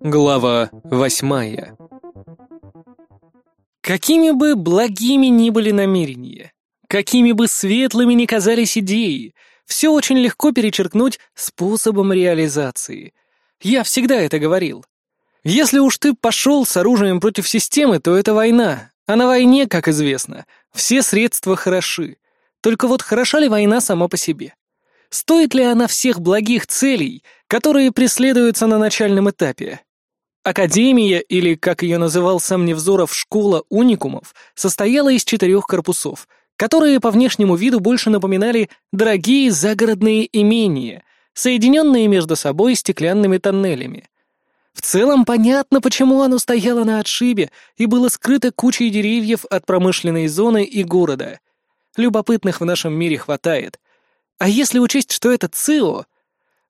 Глава восьмая Какими бы благими ни были намерения, какими бы светлыми ни казались идеи, все очень легко перечеркнуть способом реализации. Я всегда это говорил. Если уж ты пошел с оружием против системы, то это война, а на войне, как известно, все средства хороши. Только вот хороша ли война сама по себе? Стоит ли она всех благих целей, которые преследуются на начальном этапе? Академия, или, как ее называл сам Невзоров, школа уникумов, состояла из четырех корпусов, которые по внешнему виду больше напоминали дорогие загородные имения, соединенные между собой стеклянными тоннелями. В целом понятно, почему оно стояло на отшибе и было скрыто кучей деревьев от промышленной зоны и города. Любопытных в нашем мире хватает. А если учесть, что это ЦИО...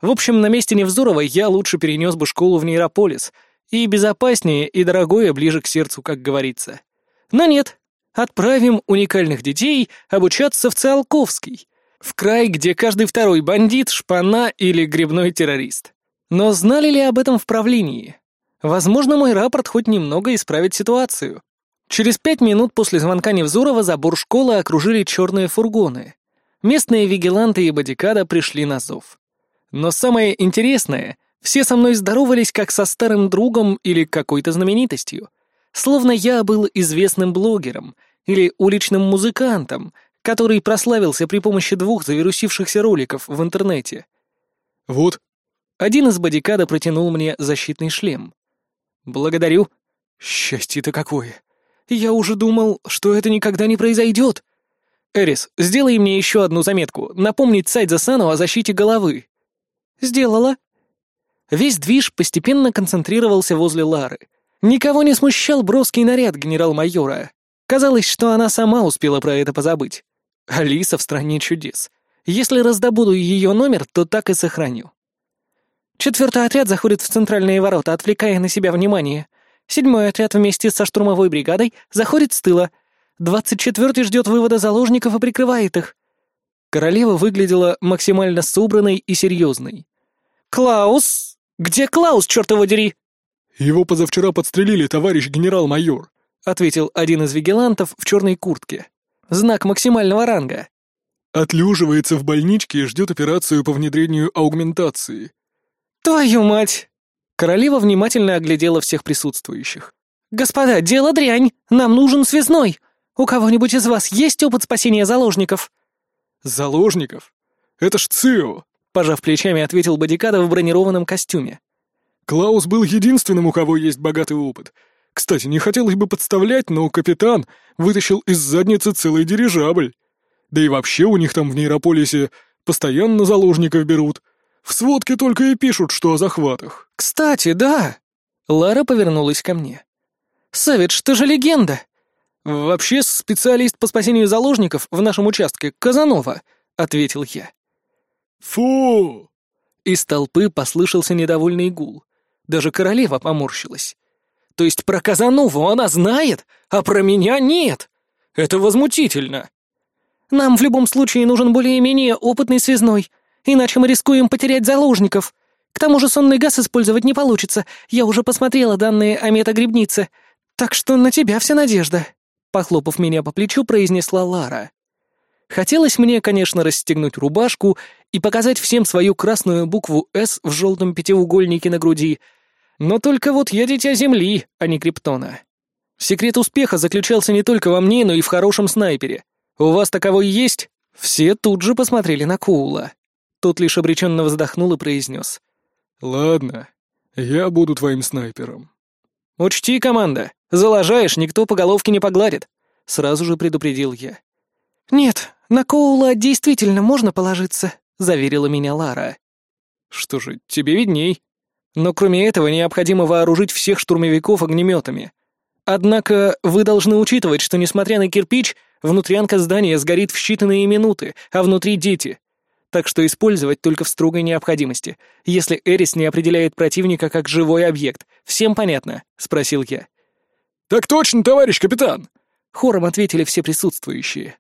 В общем, на месте Невзорова я лучше перенес бы школу в Нейрополис. И безопаснее, и дорогое ближе к сердцу, как говорится. Но нет, отправим уникальных детей обучаться в Циолковский, в край, где каждый второй бандит, шпана или грибной террорист. Но знали ли об этом в правлении? Возможно, мой рапорт хоть немного исправит ситуацию. Через пять минут после звонка Невзорова забор школы окружили черные фургоны. Местные вигиланты и бодикада пришли на зов. Но самое интересное, все со мной здоровались как со старым другом или какой-то знаменитостью. Словно я был известным блогером или уличным музыкантом, который прославился при помощи двух завирусившихся роликов в интернете. «Вот, один из бодикада протянул мне защитный шлем. «Благодарю. Счастье-то какое! Я уже думал, что это никогда не произойдет. Эрис, сделай мне еще одну заметку, напомнить Сайдза Сану о защите головы». «Сделала». Весь движ постепенно концентрировался возле Лары. Никого не смущал броский наряд генерал-майора. Казалось, что она сама успела про это позабыть. Алиса в стране чудес. Если раздобуду ее номер, то так и сохраню. Четвертый отряд заходит в центральные ворота, отвлекая на себя внимание. Седьмой отряд вместе со штурмовой бригадой заходит с тыла. Двадцать четвертый ждет вывода заложников и прикрывает их. Королева выглядела максимально собранной и серьезной. «Клаус! Где Клаус, черт его дери?» «Его позавчера подстрелили, товарищ генерал-майор», — ответил один из вигилантов в черной куртке. Знак максимального ранга. «Отлеживается в больничке и ждет операцию по внедрению аугментации. «Твою мать!» Королева внимательно оглядела всех присутствующих. «Господа, дело дрянь! Нам нужен связной! У кого-нибудь из вас есть опыт спасения заложников?» «Заложников? Это ж ЦИО!» — пожав плечами, ответил Бодикада в бронированном костюме. «Клаус был единственным, у кого есть богатый опыт. Кстати, не хотелось бы подставлять, но капитан вытащил из задницы целый дирижабль. Да и вообще у них там в Нейрополисе постоянно заложников берут. В сводке только и пишут, что о захватах. Кстати, да. Лара повернулась ко мне. Савич, ты же легенда. Вообще специалист по спасению заложников в нашем участке Казанова, ответил я. Фу! Из толпы послышался недовольный гул. Даже королева поморщилась. То есть про Казанову она знает, а про меня нет. Это возмутительно. Нам в любом случае нужен более-менее опытный связной, Иначе мы рискуем потерять заложников. К тому же сонный газ использовать не получится. Я уже посмотрела данные о метагрибнице. Так что на тебя вся надежда», — похлопав меня по плечу, произнесла Лара. Хотелось мне, конечно, расстегнуть рубашку и показать всем свою красную букву «С» в желтом пятиугольнике на груди. Но только вот я дитя Земли, а не Криптона. Секрет успеха заключался не только во мне, но и в хорошем снайпере. У вас таковой есть? Все тут же посмотрели на Куула. Тот лишь обреченно вздохнул и произнес. «Ладно, я буду твоим снайпером». «Учти, команда, залажаешь, никто по головке не погладит», — сразу же предупредил я. «Нет, на Коула действительно можно положиться», — заверила меня Лара. «Что же, тебе видней. Но кроме этого необходимо вооружить всех штурмовиков огнеметами. Однако вы должны учитывать, что, несмотря на кирпич, внутрянка здания сгорит в считанные минуты, а внутри дети так что использовать только в строгой необходимости, если Эрис не определяет противника как живой объект. Всем понятно?» — спросил я. «Так точно, товарищ капитан!» — хором ответили все присутствующие.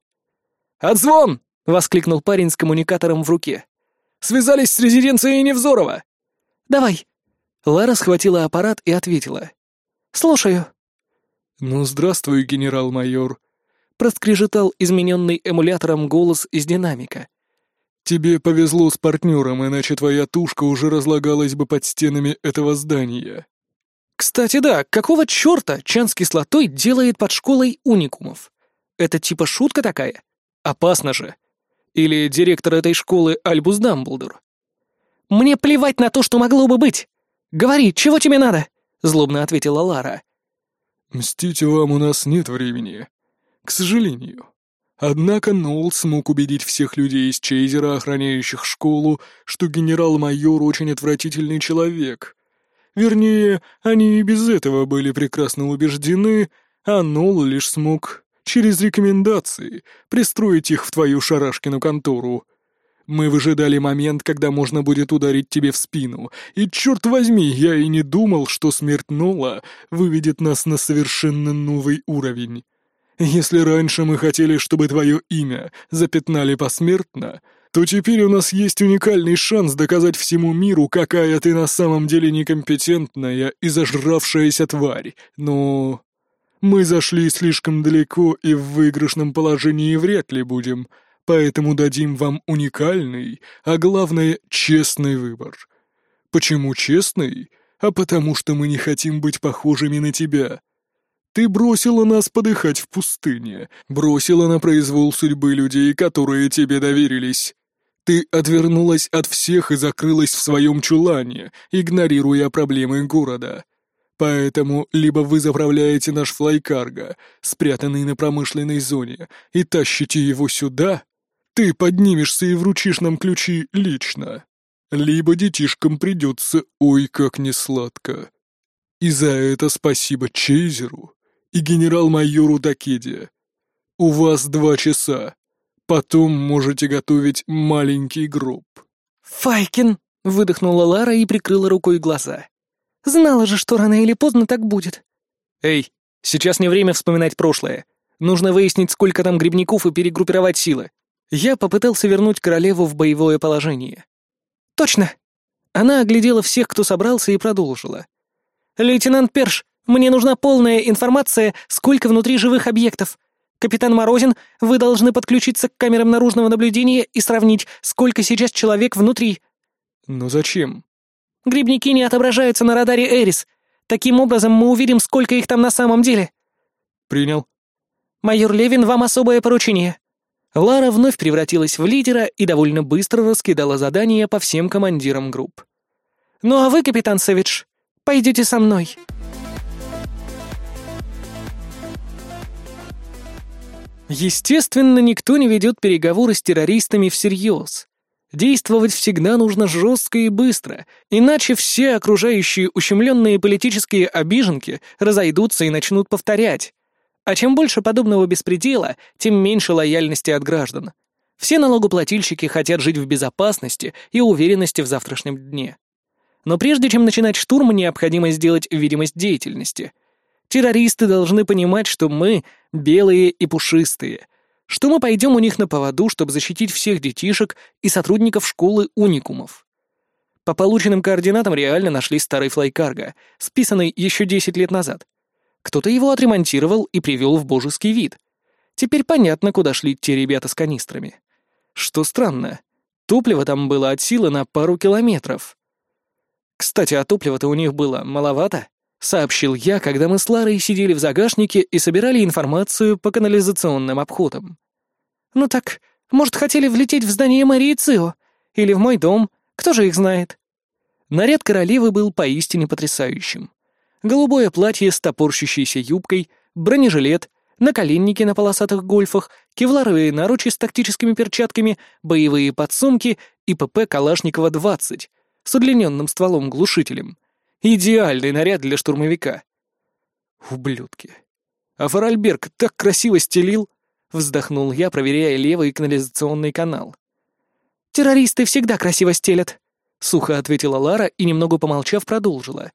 «Отзвон!» — воскликнул парень с коммуникатором в руке. «Связались с резиденцией Невзорова!» «Давай!» Лара схватила аппарат и ответила. «Слушаю». «Ну, здравствуй, генерал-майор», — проскрежетал измененный эмулятором голос из динамика. «Тебе повезло с партнером, иначе твоя тушка уже разлагалась бы под стенами этого здания». «Кстати, да, какого черта Чан с кислотой делает под школой уникумов? Это типа шутка такая? Опасно же. Или директор этой школы Альбус Дамблдор?» «Мне плевать на то, что могло бы быть! Говори, чего тебе надо?» — злобно ответила Лара. «Мстить вам у нас нет времени. К сожалению. Однако Ноул смог убедить всех людей из Чейзера, охраняющих школу, что генерал-майор очень отвратительный человек. Вернее, они и без этого были прекрасно убеждены, а Ноул лишь смог через рекомендации пристроить их в твою шарашкину контору. Мы выжидали момент, когда можно будет ударить тебе в спину, и, черт возьми, я и не думал, что смерть Нола выведет нас на совершенно новый уровень. Если раньше мы хотели, чтобы твое имя запятнали посмертно, то теперь у нас есть уникальный шанс доказать всему миру, какая ты на самом деле некомпетентная и зажравшаяся тварь, но... Мы зашли слишком далеко и в выигрышном положении вряд ли будем, Поэтому дадим вам уникальный, а главное, честный выбор. Почему честный? А потому что мы не хотим быть похожими на тебя. Ты бросила нас подыхать в пустыне, бросила на произвол судьбы людей, которые тебе доверились. Ты отвернулась от всех и закрылась в своем чулане, игнорируя проблемы города. Поэтому либо вы заправляете наш флайкарго, спрятанный на промышленной зоне, и тащите его сюда, ты поднимешься и вручишь нам ключи лично. Либо детишкам придется ой как несладко. И за это спасибо Чейзеру и генерал-майору Дакеде. У вас два часа. Потом можете готовить маленький гроб». «Файкин!» — выдохнула Лара и прикрыла рукой глаза. «Знала же, что рано или поздно так будет». «Эй, сейчас не время вспоминать прошлое. Нужно выяснить, сколько там грибников и перегруппировать силы. Я попытался вернуть королеву в боевое положение. «Точно!» Она оглядела всех, кто собрался, и продолжила. «Лейтенант Перш, мне нужна полная информация, сколько внутри живых объектов. Капитан Морозин, вы должны подключиться к камерам наружного наблюдения и сравнить, сколько сейчас человек внутри». «Но зачем?» «Грибники не отображаются на радаре Эрис. Таким образом мы увидим, сколько их там на самом деле». «Принял». «Майор Левин, вам особое поручение. Лара вновь превратилась в лидера и довольно быстро раскидала задания по всем командирам групп. «Ну а вы, капитан Сэвидж, пойдете со мной». Естественно, никто не ведет переговоры с террористами всерьез. Действовать всегда нужно жестко и быстро, иначе все окружающие ущемленные политические обиженки разойдутся и начнут повторять. А чем больше подобного беспредела, тем меньше лояльности от граждан. Все налогоплательщики хотят жить в безопасности и уверенности в завтрашнем дне. Но прежде чем начинать штурм, необходимо сделать видимость деятельности. Террористы должны понимать, что мы белые и пушистые, что мы пойдем у них на поводу, чтобы защитить всех детишек и сотрудников школы уникумов. По полученным координатам реально нашли старый флайкарго, списанный еще 10 лет назад — кто-то его отремонтировал и привел в божеский вид. Теперь понятно, куда шли те ребята с канистрами. Что странно, топлива там было от силы на пару километров. Кстати, а топлива-то у них было маловато, сообщил я, когда мы с Ларой сидели в загашнике и собирали информацию по канализационным обходам. Ну так, может, хотели влететь в здание мэрии Цио? Или в мой дом? Кто же их знает? Наряд королевы был поистине потрясающим голубое платье с топорщущейся юбкой, бронежилет, наколенники на полосатых гольфах, кевларовые наручи с тактическими перчатками, боевые подсумки и ПП Калашникова-20 с удлиненным стволом-глушителем. Идеальный наряд для штурмовика. Ублюдки. А Фаральберг так красиво стелил, вздохнул я, проверяя левый канализационный канал. «Террористы всегда красиво стелят», — сухо ответила Лара и, немного помолчав, продолжила.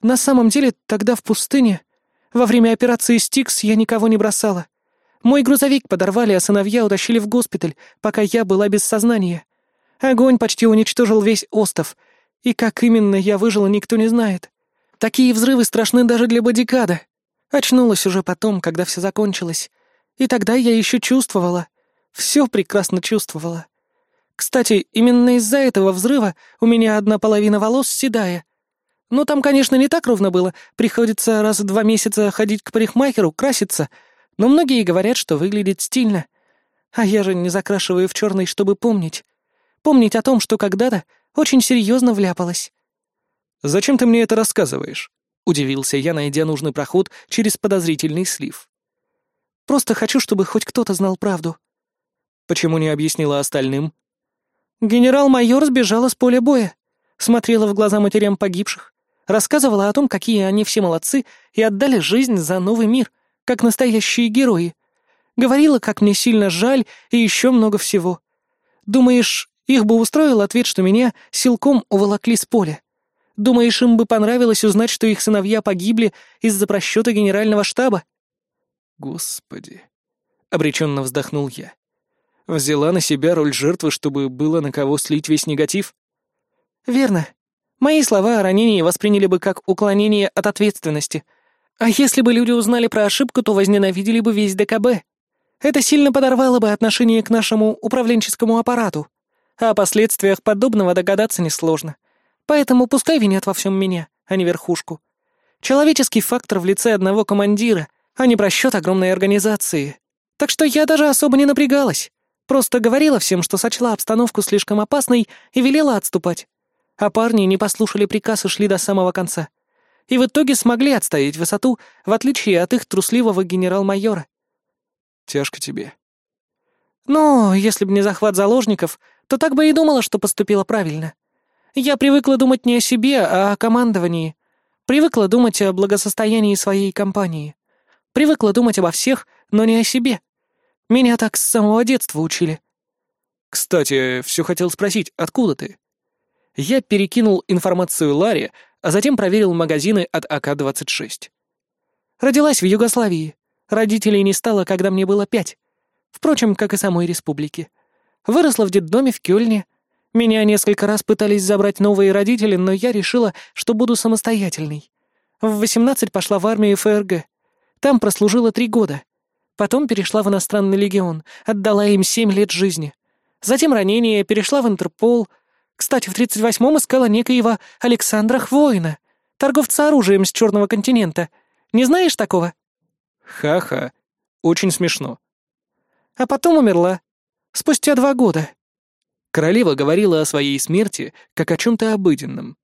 На самом деле, тогда в пустыне, во время операции «Стикс» я никого не бросала. Мой грузовик подорвали, а сыновья утащили в госпиталь, пока я была без сознания. Огонь почти уничтожил весь остров. И как именно я выжила, никто не знает. Такие взрывы страшны даже для бодикада. Очнулась уже потом, когда все закончилось. И тогда я еще чувствовала. Все прекрасно чувствовала. Кстати, именно из-за этого взрыва у меня одна половина волос седая. Ну, там, конечно, не так ровно было. Приходится раз в два месяца ходить к парикмахеру, краситься. Но многие говорят, что выглядит стильно. А я же не закрашиваю в черный, чтобы помнить. Помнить о том, что когда-то очень серьезно вляпалась. «Зачем ты мне это рассказываешь?» — удивился я, найдя нужный проход через подозрительный слив. «Просто хочу, чтобы хоть кто-то знал правду». «Почему не объяснила остальным?» «Генерал-майор сбежала с поля боя, смотрела в глаза матерям погибших, рассказывала о том, какие они все молодцы и отдали жизнь за новый мир, как настоящие герои. Говорила, как мне сильно жаль и еще много всего. Думаешь, их бы устроил ответ, что меня силком уволокли с поля? Думаешь, им бы понравилось узнать, что их сыновья погибли из-за просчета генерального штаба? Господи. Обреченно вздохнул я. Взяла на себя роль жертвы, чтобы было на кого слить весь негатив? Верно. Мои слова о ранении восприняли бы как уклонение от ответственности. А если бы люди узнали про ошибку, то возненавидели бы весь ДКБ. Это сильно подорвало бы отношение к нашему управленческому аппарату. А о последствиях подобного догадаться несложно. Поэтому пускай винят во всем меня, а не верхушку. Человеческий фактор в лице одного командира, а не просчет огромной организации. Так что я даже особо не напрягалась. Просто говорила всем, что сочла обстановку слишком опасной и велела отступать. А парни не послушали приказ и шли до самого конца. И в итоге смогли отстоять высоту, в отличие от их трусливого генерал-майора. Тяжко тебе. Но если бы не захват заложников, то так бы и думала, что поступила правильно. Я привыкла думать не о себе, а о командовании. Привыкла думать о благосостоянии своей компании. Привыкла думать обо всех, но не о себе. Меня так с самого детства учили. Кстати, все хотел спросить, откуда ты? Я перекинул информацию Ларе, а затем проверил магазины от АК-26. Родилась в Югославии. Родителей не стало, когда мне было пять. Впрочем, как и самой республики. Выросла в детдоме в Кёльне — меня несколько раз пытались забрать новые родители, но я решила, что буду самостоятельной. В 18 пошла в армию ФРГ. Там прослужила три года. Потом перешла в иностранный легион, отдала им семь лет жизни. Затем ранение, перешла в Интерпол. Кстати, в 38-м искала некоего Александра Хвоина, торговца оружием с Черного континента. Не знаешь такого? Ха-ха. Очень смешно. А потом умерла. Спустя два года. Королева говорила о своей смерти, как о чем-то обыденном.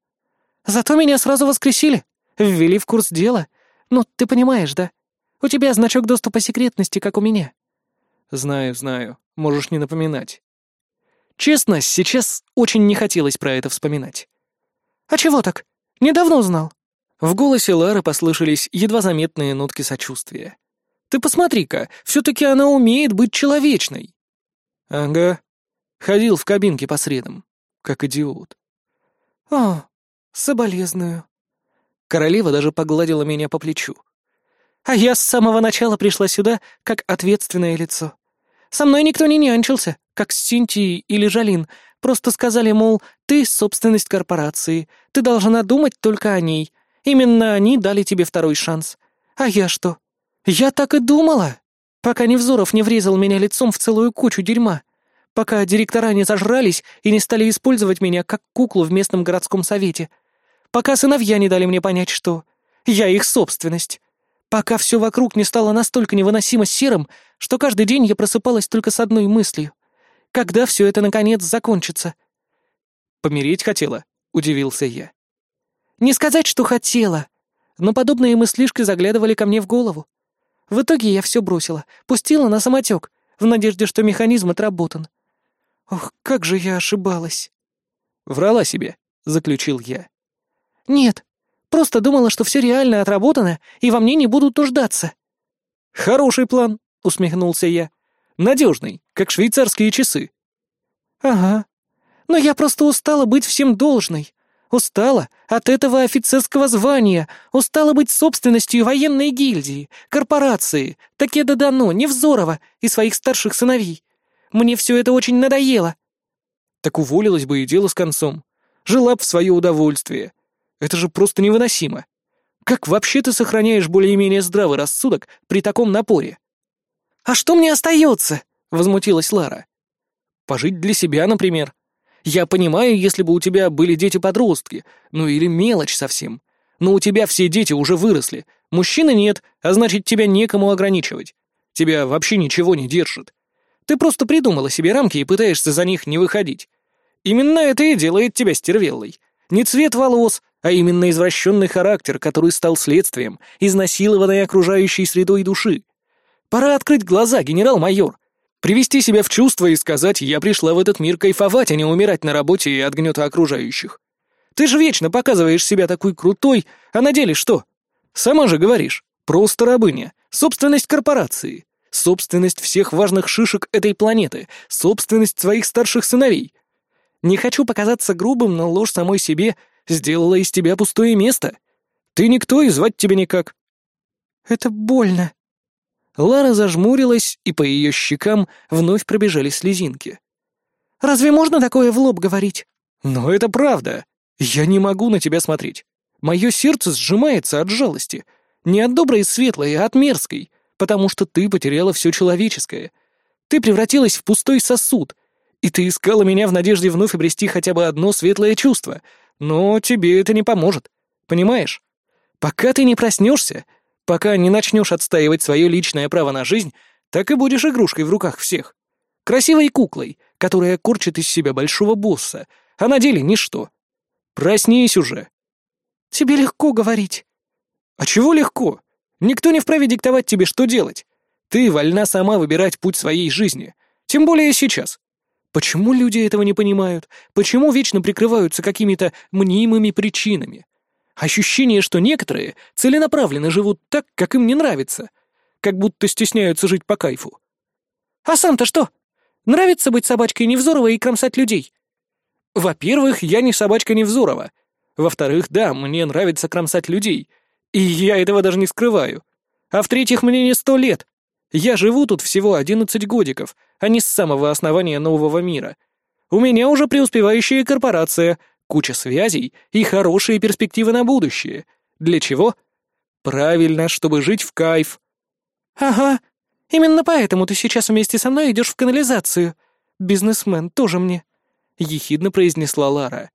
«Зато меня сразу воскресили, ввели в курс дела. Ну, ты понимаешь, да? У тебя значок доступа секретности, как у меня». «Знаю, знаю. Можешь не напоминать». Честно, сейчас очень не хотелось про это вспоминать. «А чего так? Недавно узнал». В голосе Лары послышались едва заметные нотки сочувствия. «Ты посмотри-ка, все-таки она умеет быть человечной». «Ага, Ходил в кабинке по средам, как идиот. «О, соболезную». Королева даже погладила меня по плечу. «А я с самого начала пришла сюда как ответственное лицо. Со мной никто не нянчился, как с Синтией или Жалин. Просто сказали, мол, ты — собственность корпорации, ты должна думать только о ней. Именно они дали тебе второй шанс. А я что? Я так и думала, пока Невзоров не врезал меня лицом в целую кучу дерьма пока директора не зажрались и не стали использовать меня как куклу в местном городском совете, пока сыновья не дали мне понять, что я их собственность, пока все вокруг не стало настолько невыносимо серым, что каждый день я просыпалась только с одной мыслью. Когда все это, наконец, закончится? «Помереть хотела?» — удивился я. «Не сказать, что хотела, но подобные мыслишки заглядывали ко мне в голову. В итоге я все бросила, пустила на самотек, в надежде, что механизм отработан. Ох, как же я ошибалась. Врала себе, заключил я. Нет, просто думала, что все реально отработано, и во мне не будут нуждаться. Хороший план, усмехнулся я. Надежный, как швейцарские часы. Ага. Но я просто устала быть всем должной. Устала от этого офицерского звания, устала быть собственностью военной гильдии, корпорации, Такеда Дано, Невзорова и своих старших сыновей. Мне все это очень надоело». «Так уволилась бы и дело с концом. жила б в свое удовольствие. Это же просто невыносимо. Как вообще ты сохраняешь более-менее здравый рассудок при таком напоре? «А что мне остается?» — возмутилась Лара. «Пожить для себя, например. Я понимаю, если бы у тебя были дети-подростки, ну или мелочь совсем. Но у тебя все дети уже выросли, мужчины нет, а значит, тебя некому ограничивать. Тебя вообще ничего не держит. Ты просто придумала себе рамки и пытаешься за них не выходить. Именно это и делает тебя стервеллой. Не цвет волос, а именно извращенный характер, который стал следствием изнасилованной окружающей средой души. Пора открыть глаза, генерал-майор. Привести себя в чувство и сказать «я пришла в этот мир кайфовать, а не умирать на работе и от гнета окружающих». Ты же вечно показываешь себя такой крутой, а на деле что? Сама же говоришь, просто рабыня, собственность корпорации, собственность всех важных шишек этой планеты, собственность своих старших сыновей. Не хочу показаться грубым, но ложь самой себе сделала из тебя пустое место. Ты никто и звать тебя никак. Это больно. Лара зажмурилась, и по ее щекам вновь пробежали слезинки. «Разве можно такое в лоб говорить?» «Но это правда. Я не могу на тебя смотреть. Мое сердце сжимается от жалости. Не от доброй и светлой, а от мерзкой, потому что ты потеряла все человеческое. Ты превратилась в пустой сосуд, и ты искала меня в надежде вновь обрести хотя бы одно светлое чувство. Но тебе это не поможет. Понимаешь? Пока ты не проснешься, пока не начнешь отстаивать свое личное право на жизнь, так и будешь игрушкой в руках всех. Красивой куклой, которая корчит из себя большого босса, а на деле ничто. Проснись уже. Тебе легко говорить. А чего легко? Никто не вправе диктовать тебе, что делать. Ты вольна сама выбирать путь своей жизни. Тем более сейчас. Почему люди этого не понимают? Почему вечно прикрываются какими-то мнимыми причинами? Ощущение, что некоторые целенаправленно живут так, как им не нравится. Как будто стесняются жить по кайфу. А сам-то что? Нравится быть собачкой Невзорова и кромсать людей? Во-первых, я не собачка Невзорова. Во-вторых, да, мне нравится кромсать людей. И я этого даже не скрываю. А в-третьих, мне не сто лет. Я живу тут всего одиннадцать годиков, а не с самого основания нового мира. У меня уже преуспевающая корпорация, куча связей и хорошие перспективы на будущее. Для чего? Правильно, чтобы жить в кайф. Ага, именно поэтому ты сейчас вместе со мной идешь в канализацию. Бизнесмен тоже мне. — ехидно произнесла Лара.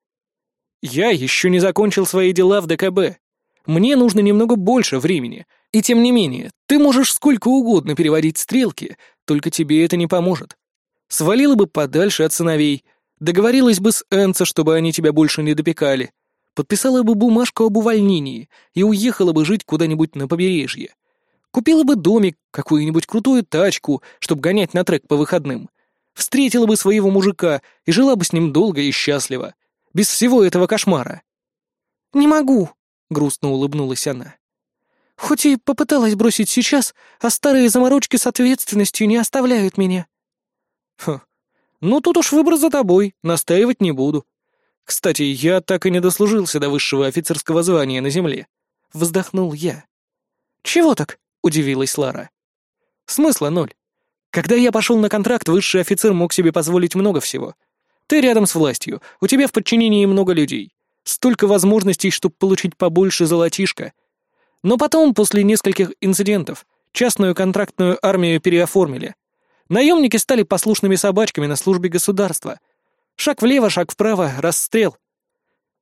«Я еще не закончил свои дела в ДКБ. Мне нужно немного больше времени. И тем не менее, ты можешь сколько угодно переводить стрелки, только тебе это не поможет. Свалила бы подальше от сыновей, договорилась бы с Энца, чтобы они тебя больше не допекали, подписала бы бумажку об увольнении и уехала бы жить куда-нибудь на побережье. Купила бы домик, какую-нибудь крутую тачку, чтобы гонять на трек по выходным, встретила бы своего мужика и жила бы с ним долго и счастливо, без всего этого кошмара. «Не могу», — грустно улыбнулась она. «Хоть и попыталась бросить сейчас, а старые заморочки с ответственностью не оставляют меня». «Хм, ну тут уж выбор за тобой, настаивать не буду. Кстати, я так и не дослужился до высшего офицерского звания на земле», — вздохнул я. «Чего так?» — удивилась Лара. «Смысла ноль. Когда я пошел на контракт, высший офицер мог себе позволить много всего. Ты рядом с властью, у тебя в подчинении много людей. Столько возможностей, чтобы получить побольше золотишка. Но потом, после нескольких инцидентов, частную контрактную армию переоформили. Наемники стали послушными собачками на службе государства. Шаг влево, шаг вправо, расстрел.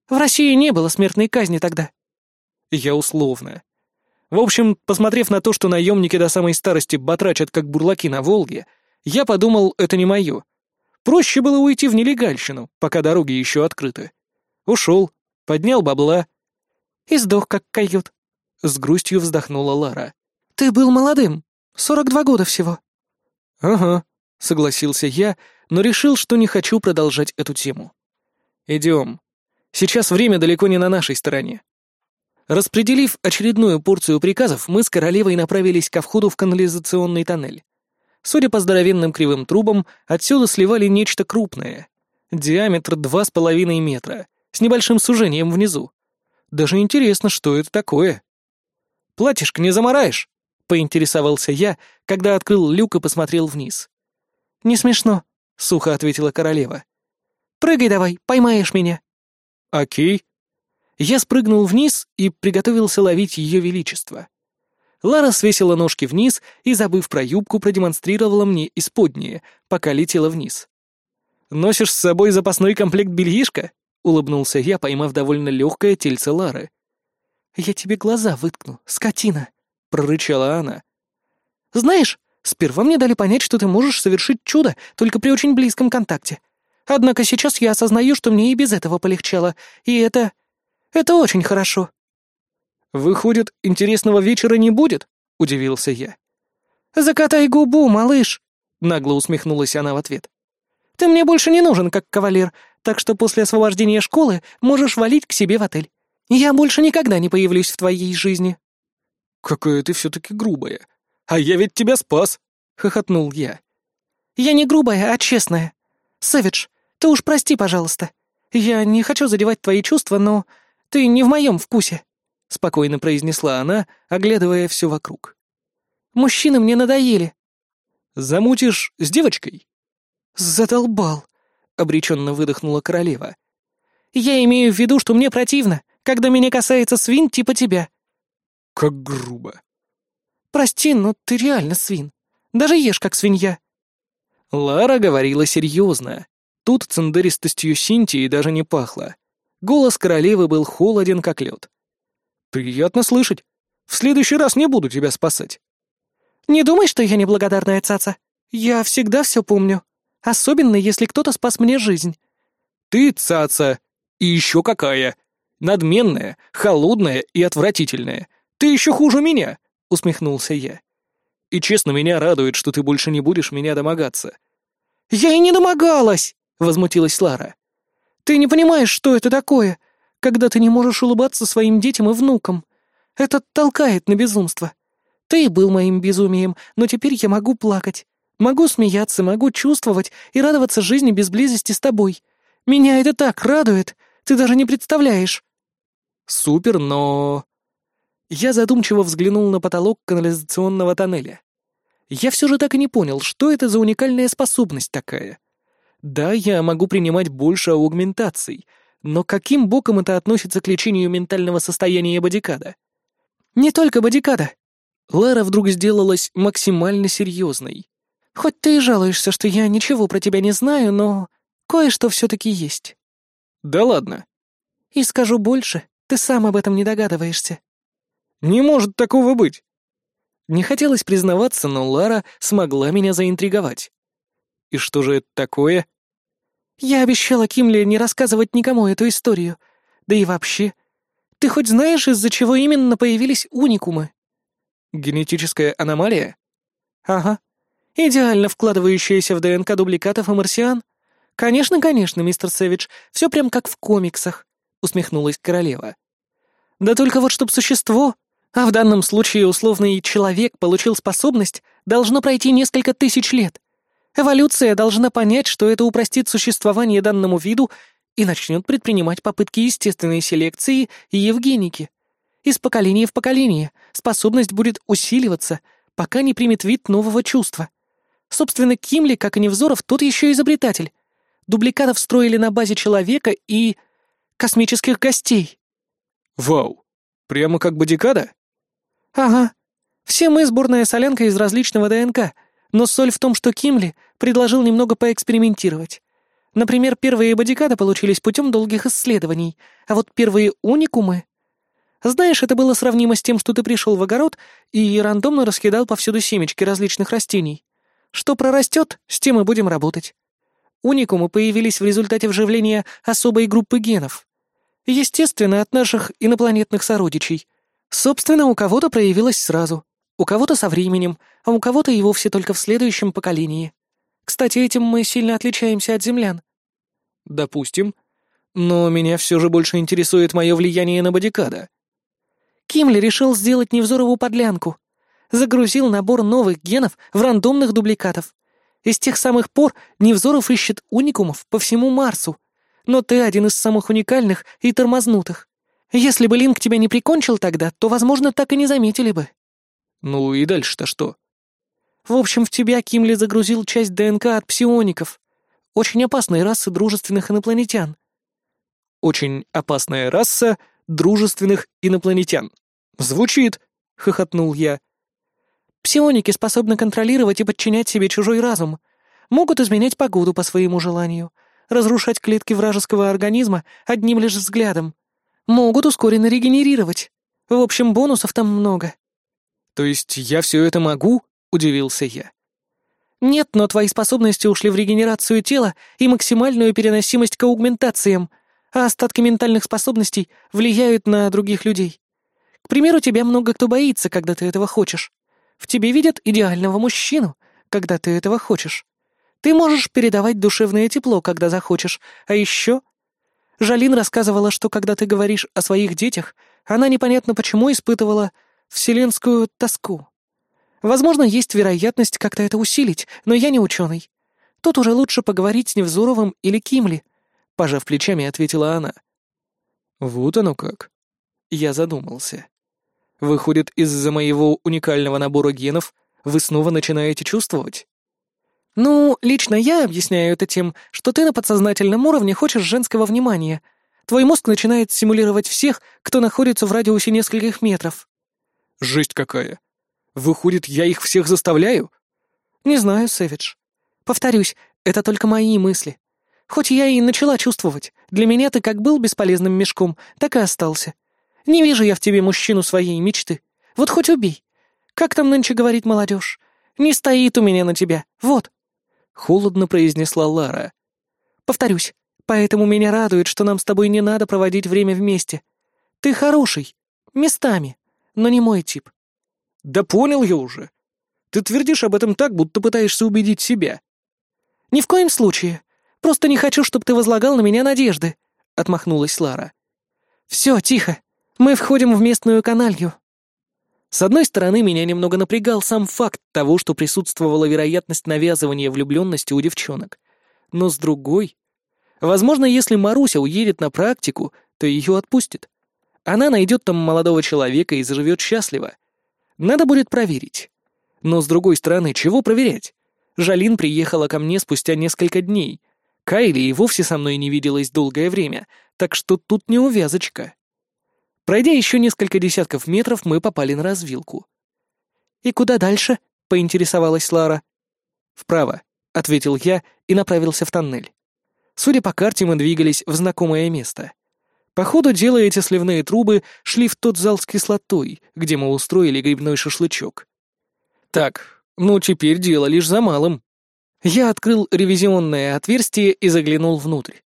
В России не было смертной казни тогда. Я условно. В общем, посмотрев на то, что наемники до самой старости батрачат как бурлаки на Волге, я подумал, это не мое. Проще было уйти в нелегальщину, пока дороги еще открыты. Ушел, поднял бабла. И сдох, как койот. С грустью вздохнула Лара. «Ты был молодым, сорок два года всего». «Ага», — согласился я, но решил, что не хочу продолжать эту тему. «Идем. Сейчас время далеко не на нашей стороне. Распределив очередную порцию приказов, мы с королевой направились ко входу в канализационный тоннель. Судя по здоровенным кривым трубам, отсюда сливали нечто крупное. Диаметр два с половиной метра, с небольшим сужением внизу. Даже интересно, что это такое. «Платьишко не замараешь?» — поинтересовался я, когда открыл люк и посмотрел вниз. «Не смешно», — сухо ответила королева. «Прыгай давай, поймаешь меня». Окей. Я спрыгнул вниз и приготовился ловить ее величество. Лара свесила ножки вниз и, забыв про юбку, продемонстрировала мне исподнее, пока летела вниз. «Носишь с собой запасной комплект бельишка?» — улыбнулся я, поймав довольно легкое тельце Лары. «Я тебе глаза выткну, скотина!» — прорычала она. «Знаешь, сперва мне дали понять, что ты можешь совершить чудо только при очень близком контакте. Однако сейчас я осознаю, что мне и без этого полегчало, и это... это очень хорошо». «Выходит, интересного вечера не будет?» — удивился я. «Закатай губу, малыш!» — нагло усмехнулась она в ответ. «Ты мне больше не нужен как кавалер, так что после освобождения школы можешь валить к себе в отель. Я больше никогда не появлюсь в твоей жизни». «Какая ты все-таки грубая. А я ведь тебя спас!» — хохотнул я. «Я не грубая, а честная. Сэвидж, ты уж прости, пожалуйста. Я не хочу задевать твои чувства, но ты не в моем вкусе», — спокойно произнесла она, оглядывая все вокруг. «Мужчины мне надоели». «Замутишь с девочкой?» «Задолбал», — обреченно выдохнула королева. «Я имею в виду, что мне противно, когда меня касается свин типа тебя». «Как грубо». «Прости, но ты реально свин. Даже ешь как свинья». Лара говорила серьезно. Тут цендеристостью Синтии даже не пахло. Голос королевы был холоден, как лед. «Приятно слышать. В следующий раз не буду тебя спасать». «Не думай, что я неблагодарная цаца. Я всегда все помню. Особенно, если кто-то спас мне жизнь». «Ты цаца. И еще какая. Надменная, холодная и отвратительная. Ты еще хуже меня», — усмехнулся я. «И честно, меня радует, что ты больше не будешь меня домогаться». «Я и не домогалась!» — возмутилась Лара. «Ты не понимаешь, что это такое, когда ты не можешь улыбаться своим детям и внукам. Это толкает на безумство. Ты был моим безумием, но теперь я могу плакать. Могу смеяться, могу чувствовать и радоваться жизни без близости с тобой. Меня это так радует, ты даже не представляешь». «Супер, но...» Я задумчиво взглянул на потолок канализационного тоннеля. Я все же так и не понял, что это за уникальная способность такая. Да, я могу принимать больше аугментаций, но каким боком это относится к лечению ментального состояния бодикада? Не только бодикада. Лара вдруг сделалась максимально серьезной. Хоть ты и жалуешься, что я ничего про тебя не знаю, но кое-что все-таки есть. Да ладно. И скажу больше, ты сам об этом не догадываешься. Не может такого быть. Не хотелось признаваться, но Лара смогла меня заинтриговать. И что же это такое? Я обещала Кимле не рассказывать никому эту историю. Да и вообще. Ты хоть знаешь, из-за чего именно появились уникумы? Генетическая аномалия? Ага. Идеально вкладывающаяся в ДНК дубликатов и марсиан? Конечно, конечно, мистер Сэвидж, все прям как в комиксах, усмехнулась королева. Да только вот чтоб существо а в данном случае условный человек получил способность, должно пройти несколько тысяч лет. Эволюция должна понять, что это упростит существование данному виду и начнет предпринимать попытки естественной селекции и евгеники. Из поколения в поколение способность будет усиливаться, пока не примет вид нового чувства. Собственно, Кимли, как и Невзоров, тот еще изобретатель. Дубликатов строили на базе человека и... космических гостей. Вау! Прямо как бодикада? «Ага. Все мы сборная солянка из различного ДНК, но соль в том, что Кимли предложил немного поэкспериментировать. Например, первые бодикады получились путем долгих исследований, а вот первые уникумы... Знаешь, это было сравнимо с тем, что ты пришел в огород и рандомно раскидал повсюду семечки различных растений. Что прорастет, с тем и будем работать. Уникумы появились в результате вживления особой группы генов. Естественно, от наших инопланетных сородичей — Собственно, у кого-то проявилось сразу, у кого-то со временем, а у кого-то и вовсе только в следующем поколении. Кстати, этим мы сильно отличаемся от землян. Допустим. Но меня все же больше интересует мое влияние на бодикада. Кимли решил сделать Невзорову подлянку. Загрузил набор новых генов в рандомных дубликатов. И с тех самых пор Невзоров ищет уникумов по всему Марсу. Но ты один из самых уникальных и тормознутых. Если бы Линк тебя не прикончил тогда, то, возможно, так и не заметили бы. Ну и дальше-то что? В общем, в тебя Кимли загрузил часть ДНК от псиоников. Очень опасной расы дружественных инопланетян. Очень опасная раса дружественных инопланетян. Звучит, хохотнул я. Псионики способны контролировать и подчинять себе чужой разум. Могут изменять погоду по своему желанию, разрушать клетки вражеского организма одним лишь взглядом. Могут ускоренно регенерировать. В общем, бонусов там много. То есть я все это могу? Удивился я. Нет, но твои способности ушли в регенерацию тела и максимальную переносимость к аугментациям, а остатки ментальных способностей влияют на других людей. К примеру, тебя много кто боится, когда ты этого хочешь. В тебе видят идеального мужчину, когда ты этого хочешь. Ты можешь передавать душевное тепло, когда захочешь. А еще... Жалин рассказывала, что когда ты говоришь о своих детях, она непонятно почему испытывала вселенскую тоску. Возможно, есть вероятность как-то это усилить, но я не ученый. Тут уже лучше поговорить с Невзуровым или Кимли, — пожав плечами, ответила она. Вот оно как. Я задумался. Выходит, из-за моего уникального набора генов вы снова начинаете чувствовать? Ну, лично я объясняю это тем, что ты на подсознательном уровне хочешь женского внимания. Твой мозг начинает симулировать всех, кто находится в радиусе нескольких метров. Жесть какая. Выходит, я их всех заставляю? Не знаю, Сэвидж. Повторюсь, это только мои мысли. Хоть я и начала чувствовать, для меня ты как был бесполезным мешком, так и остался. Не вижу я в тебе мужчину своей мечты. Вот хоть убей. Как там нынче говорит молодежь? Не стоит у меня на тебя. Вот. Холодно произнесла Лара. Повторюсь, поэтому меня радует, что нам с тобой не надо проводить время вместе. Ты хороший. Местами. Но не мой тип. Да понял я уже. Ты твердишь об этом так, будто пытаешься убедить себя. Ни в коем случае. Просто не хочу, чтобы ты возлагал на меня надежды, отмахнулась Лара. Все, тихо. Мы входим в местную каналью. С одной стороны, меня немного напрягал сам факт того, что присутствовала вероятность навязывания влюбленности у девчонок. Но с другой... Возможно, если Маруся уедет на практику, то ее отпустят. Она найдет там молодого человека и заживет счастливо. Надо будет проверить. Но с другой стороны, чего проверять? Жалин приехала ко мне спустя несколько дней. Кайли и вовсе со мной не виделась долгое время, так что тут не увязочка. Пройдя еще несколько десятков метров, мы попали на развилку. «И куда дальше?» — поинтересовалась Лара. «Вправо», — ответил я и направился в тоннель. Судя по карте, мы двигались в знакомое место. По ходу дела эти сливные трубы шли в тот зал с кислотой, где мы устроили грибной шашлычок. Так, ну теперь дело лишь за малым. Я открыл ревизионное отверстие и заглянул внутрь.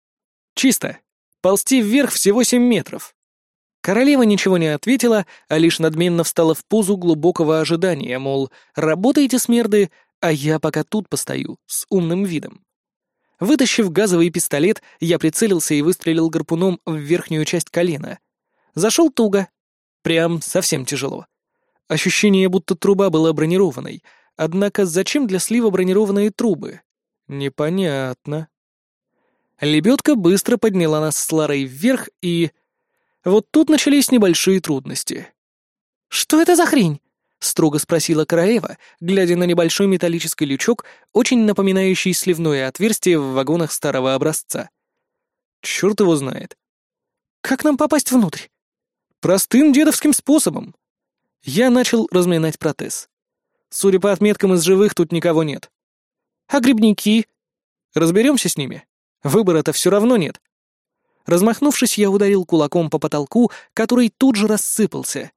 Чисто. Ползти вверх всего семь метров. Королева ничего не ответила, а лишь надменно встала в позу глубокого ожидания, мол, работайте, смерды, а я пока тут постою, с умным видом. Вытащив газовый пистолет, я прицелился и выстрелил гарпуном в верхнюю часть колена. Зашел туго. Прям совсем тяжело. Ощущение, будто труба была бронированной. Однако зачем для слива бронированные трубы? Непонятно. Лебедка быстро подняла нас с Ларой вверх и... Вот тут начались небольшие трудности. «Что это за хрень?» — строго спросила королева, глядя на небольшой металлический лючок, очень напоминающий сливное отверстие в вагонах старого образца. «Черт его знает». «Как нам попасть внутрь?» «Простым дедовским способом». Я начал разминать протез. Судя по отметкам из живых, тут никого нет. «А грибники?» «Разберемся с ними. Выбора-то все равно нет. Размахнувшись, я ударил кулаком по потолку, который тут же рассыпался.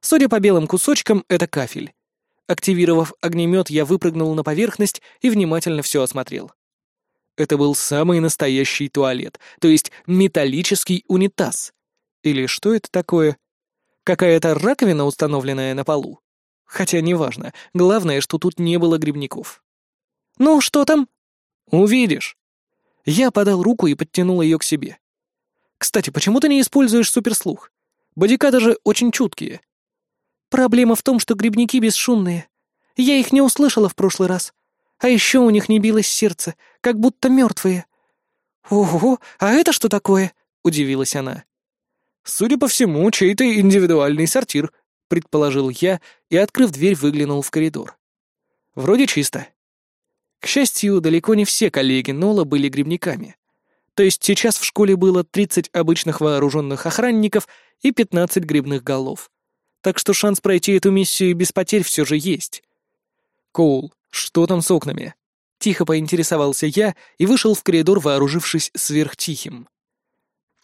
Судя по белым кусочкам, это кафель. Активировав огнемет, я выпрыгнул на поверхность и внимательно все осмотрел. Это был самый настоящий туалет, то есть металлический унитаз. Или что это такое? Какая-то раковина, установленная на полу? Хотя неважно, главное, что тут не было грибников. «Ну, что там?» «Увидишь». Я подал руку и подтянул ее к себе. Кстати, почему ты не используешь суперслух? Бодикады же очень чуткие. Проблема в том, что грибники бесшумные. Я их не услышала в прошлый раз. А еще у них не билось сердце, как будто мертвые. Ого, а это что такое? Удивилась она. Судя по всему, чей-то индивидуальный сортир, предположил я и, открыв дверь, выглянул в коридор. Вроде чисто. К счастью, далеко не все коллеги Нола были грибниками. То есть сейчас в школе было 30 обычных вооруженных охранников и 15 грибных голов. Так что шанс пройти эту миссию без потерь все же есть. Коул, что там с окнами? Тихо поинтересовался я и вышел в коридор, вооружившись сверхтихим.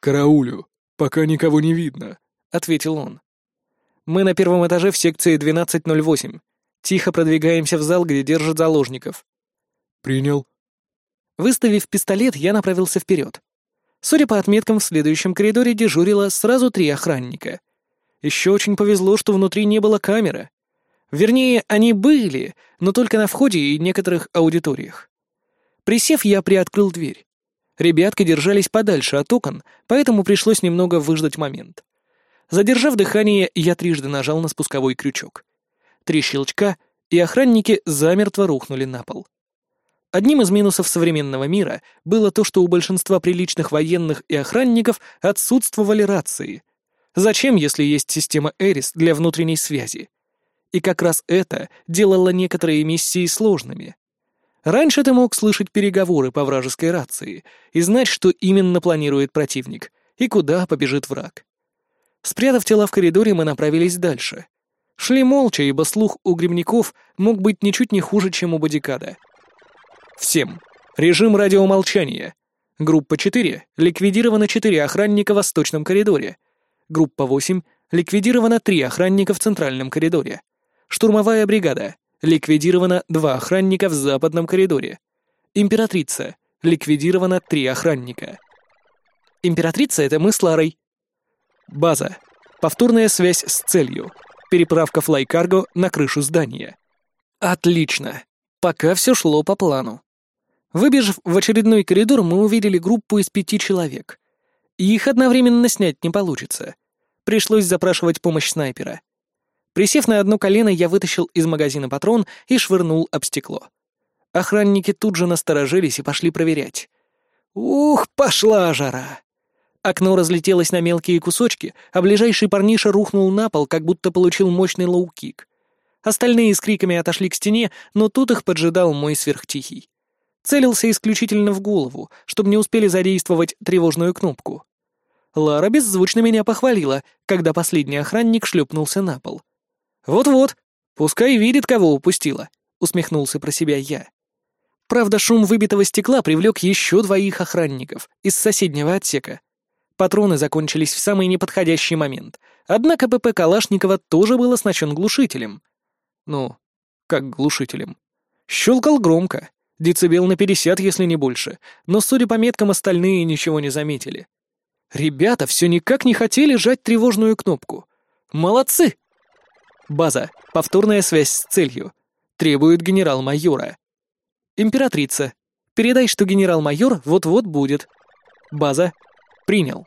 «Караулю, пока никого не видно», — ответил он. «Мы на первом этаже в секции 1208. Тихо продвигаемся в зал, где держат заложников». «Принял», Выставив пистолет, я направился вперед. Судя по отметкам, в следующем коридоре дежурило сразу три охранника. Еще очень повезло, что внутри не было камеры. Вернее, они были, но только на входе и некоторых аудиториях. Присев, я приоткрыл дверь. Ребятки держались подальше от окон, поэтому пришлось немного выждать момент. Задержав дыхание, я трижды нажал на спусковой крючок. Три щелчка, и охранники замертво рухнули на пол. Одним из минусов современного мира было то, что у большинства приличных военных и охранников отсутствовали рации. Зачем, если есть система Эрис для внутренней связи? И как раз это делало некоторые миссии сложными. Раньше ты мог слышать переговоры по вражеской рации и знать, что именно планирует противник и куда побежит враг. Спрятав тела в коридоре, мы направились дальше. Шли молча, ибо слух у грибников мог быть ничуть не хуже, чем у бодикада — Всем. Режим радиомолчания. Группа 4. Ликвидировано 4 охранника в восточном коридоре. Группа 8. Ликвидировано 3 охранника в центральном коридоре. Штурмовая бригада. Ликвидировано 2 охранника в западном коридоре. Императрица. Ликвидировано 3 охранника. Императрица — это мы с Ларой. База. Повторная связь с целью. Переправка флайкарго на крышу здания. Отлично. Пока все шло по плану. Выбежав в очередной коридор, мы увидели группу из пяти человек. Их одновременно снять не получится. Пришлось запрашивать помощь снайпера. Присев на одно колено, я вытащил из магазина патрон и швырнул об стекло. Охранники тут же насторожились и пошли проверять. Ух, пошла жара! Окно разлетелось на мелкие кусочки, а ближайший парниша рухнул на пол, как будто получил мощный лоу-кик. Остальные с криками отошли к стене, но тут их поджидал мой сверхтихий. Целился исключительно в голову, чтобы не успели задействовать тревожную кнопку. Лара беззвучно меня похвалила, когда последний охранник шлепнулся на пол. «Вот-вот, пускай видит, кого упустила», — усмехнулся про себя я. Правда, шум выбитого стекла привлек еще двоих охранников из соседнего отсека. Патроны закончились в самый неподходящий момент, однако ПП Калашникова тоже был оснащен глушителем. Ну, как глушителем. Щелкал громко, Децибел на 50, если не больше, но, судя по меткам, остальные ничего не заметили. Ребята все никак не хотели жать тревожную кнопку. Молодцы! База. Повторная связь с целью. Требует генерал-майора. Императрица. Передай, что генерал-майор вот-вот будет. База. Принял.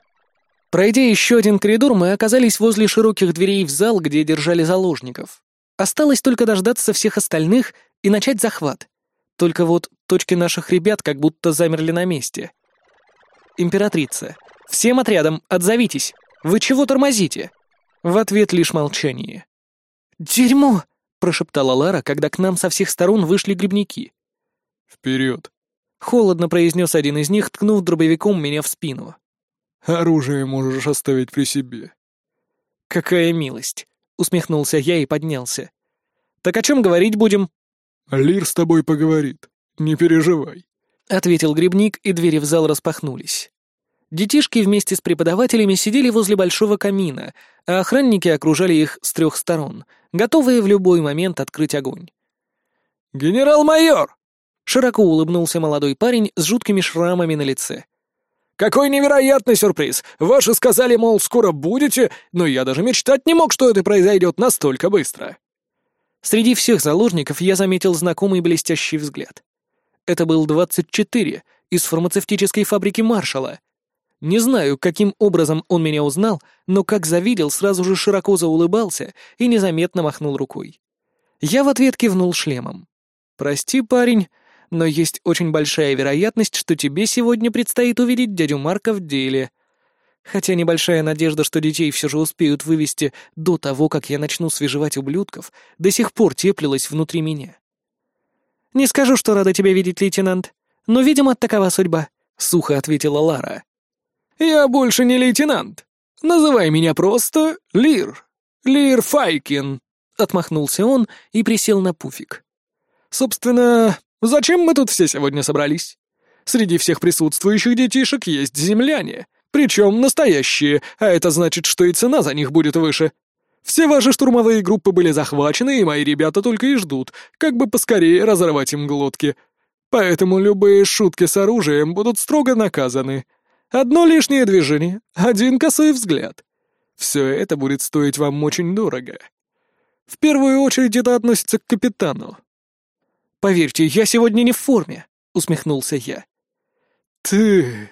Пройдя еще один коридор, мы оказались возле широких дверей в зал, где держали заложников. Осталось только дождаться всех остальных и начать захват. Только вот точки наших ребят как будто замерли на месте. Императрица. Всем отрядам отзовитесь. Вы чего тормозите? В ответ лишь молчание. «Дерьмо!» — прошептала Лара, когда к нам со всех сторон вышли грибники. «Вперед!» — холодно произнес один из них, ткнув дробовиком меня в спину. «Оружие можешь оставить при себе». «Какая милость!» — усмехнулся я и поднялся. «Так о чем говорить будем?» «Лир с тобой поговорит, не переживай», — ответил грибник, и двери в зал распахнулись. Детишки вместе с преподавателями сидели возле большого камина, а охранники окружали их с трех сторон, готовые в любой момент открыть огонь. «Генерал-майор!» — широко улыбнулся молодой парень с жуткими шрамами на лице. «Какой невероятный сюрприз! Ваши сказали, мол, скоро будете, но я даже мечтать не мог, что это произойдет настолько быстро!» Среди всех заложников я заметил знакомый блестящий взгляд. Это был 24 из фармацевтической фабрики Маршала. Не знаю, каким образом он меня узнал, но как завидел, сразу же широко заулыбался и незаметно махнул рукой. Я в ответ кивнул шлемом. «Прости, парень, но есть очень большая вероятность, что тебе сегодня предстоит увидеть дядю Марка в деле», Хотя небольшая надежда, что детей все же успеют вывести до того, как я начну свежевать ублюдков, до сих пор теплилась внутри меня. «Не скажу, что рада тебя видеть, лейтенант, но, видимо, такова судьба», — сухо ответила Лара. «Я больше не лейтенант. Называй меня просто Лир. Лир Файкин», — отмахнулся он и присел на пуфик. «Собственно, зачем мы тут все сегодня собрались? Среди всех присутствующих детишек есть земляне, причем настоящие, а это значит, что и цена за них будет выше. Все ваши штурмовые группы были захвачены, и мои ребята только и ждут, как бы поскорее разорвать им глотки. Поэтому любые шутки с оружием будут строго наказаны. Одно лишнее движение, один косой взгляд. Все это будет стоить вам очень дорого. В первую очередь это относится к капитану. «Поверьте, я сегодня не в форме», — усмехнулся я. «Ты...»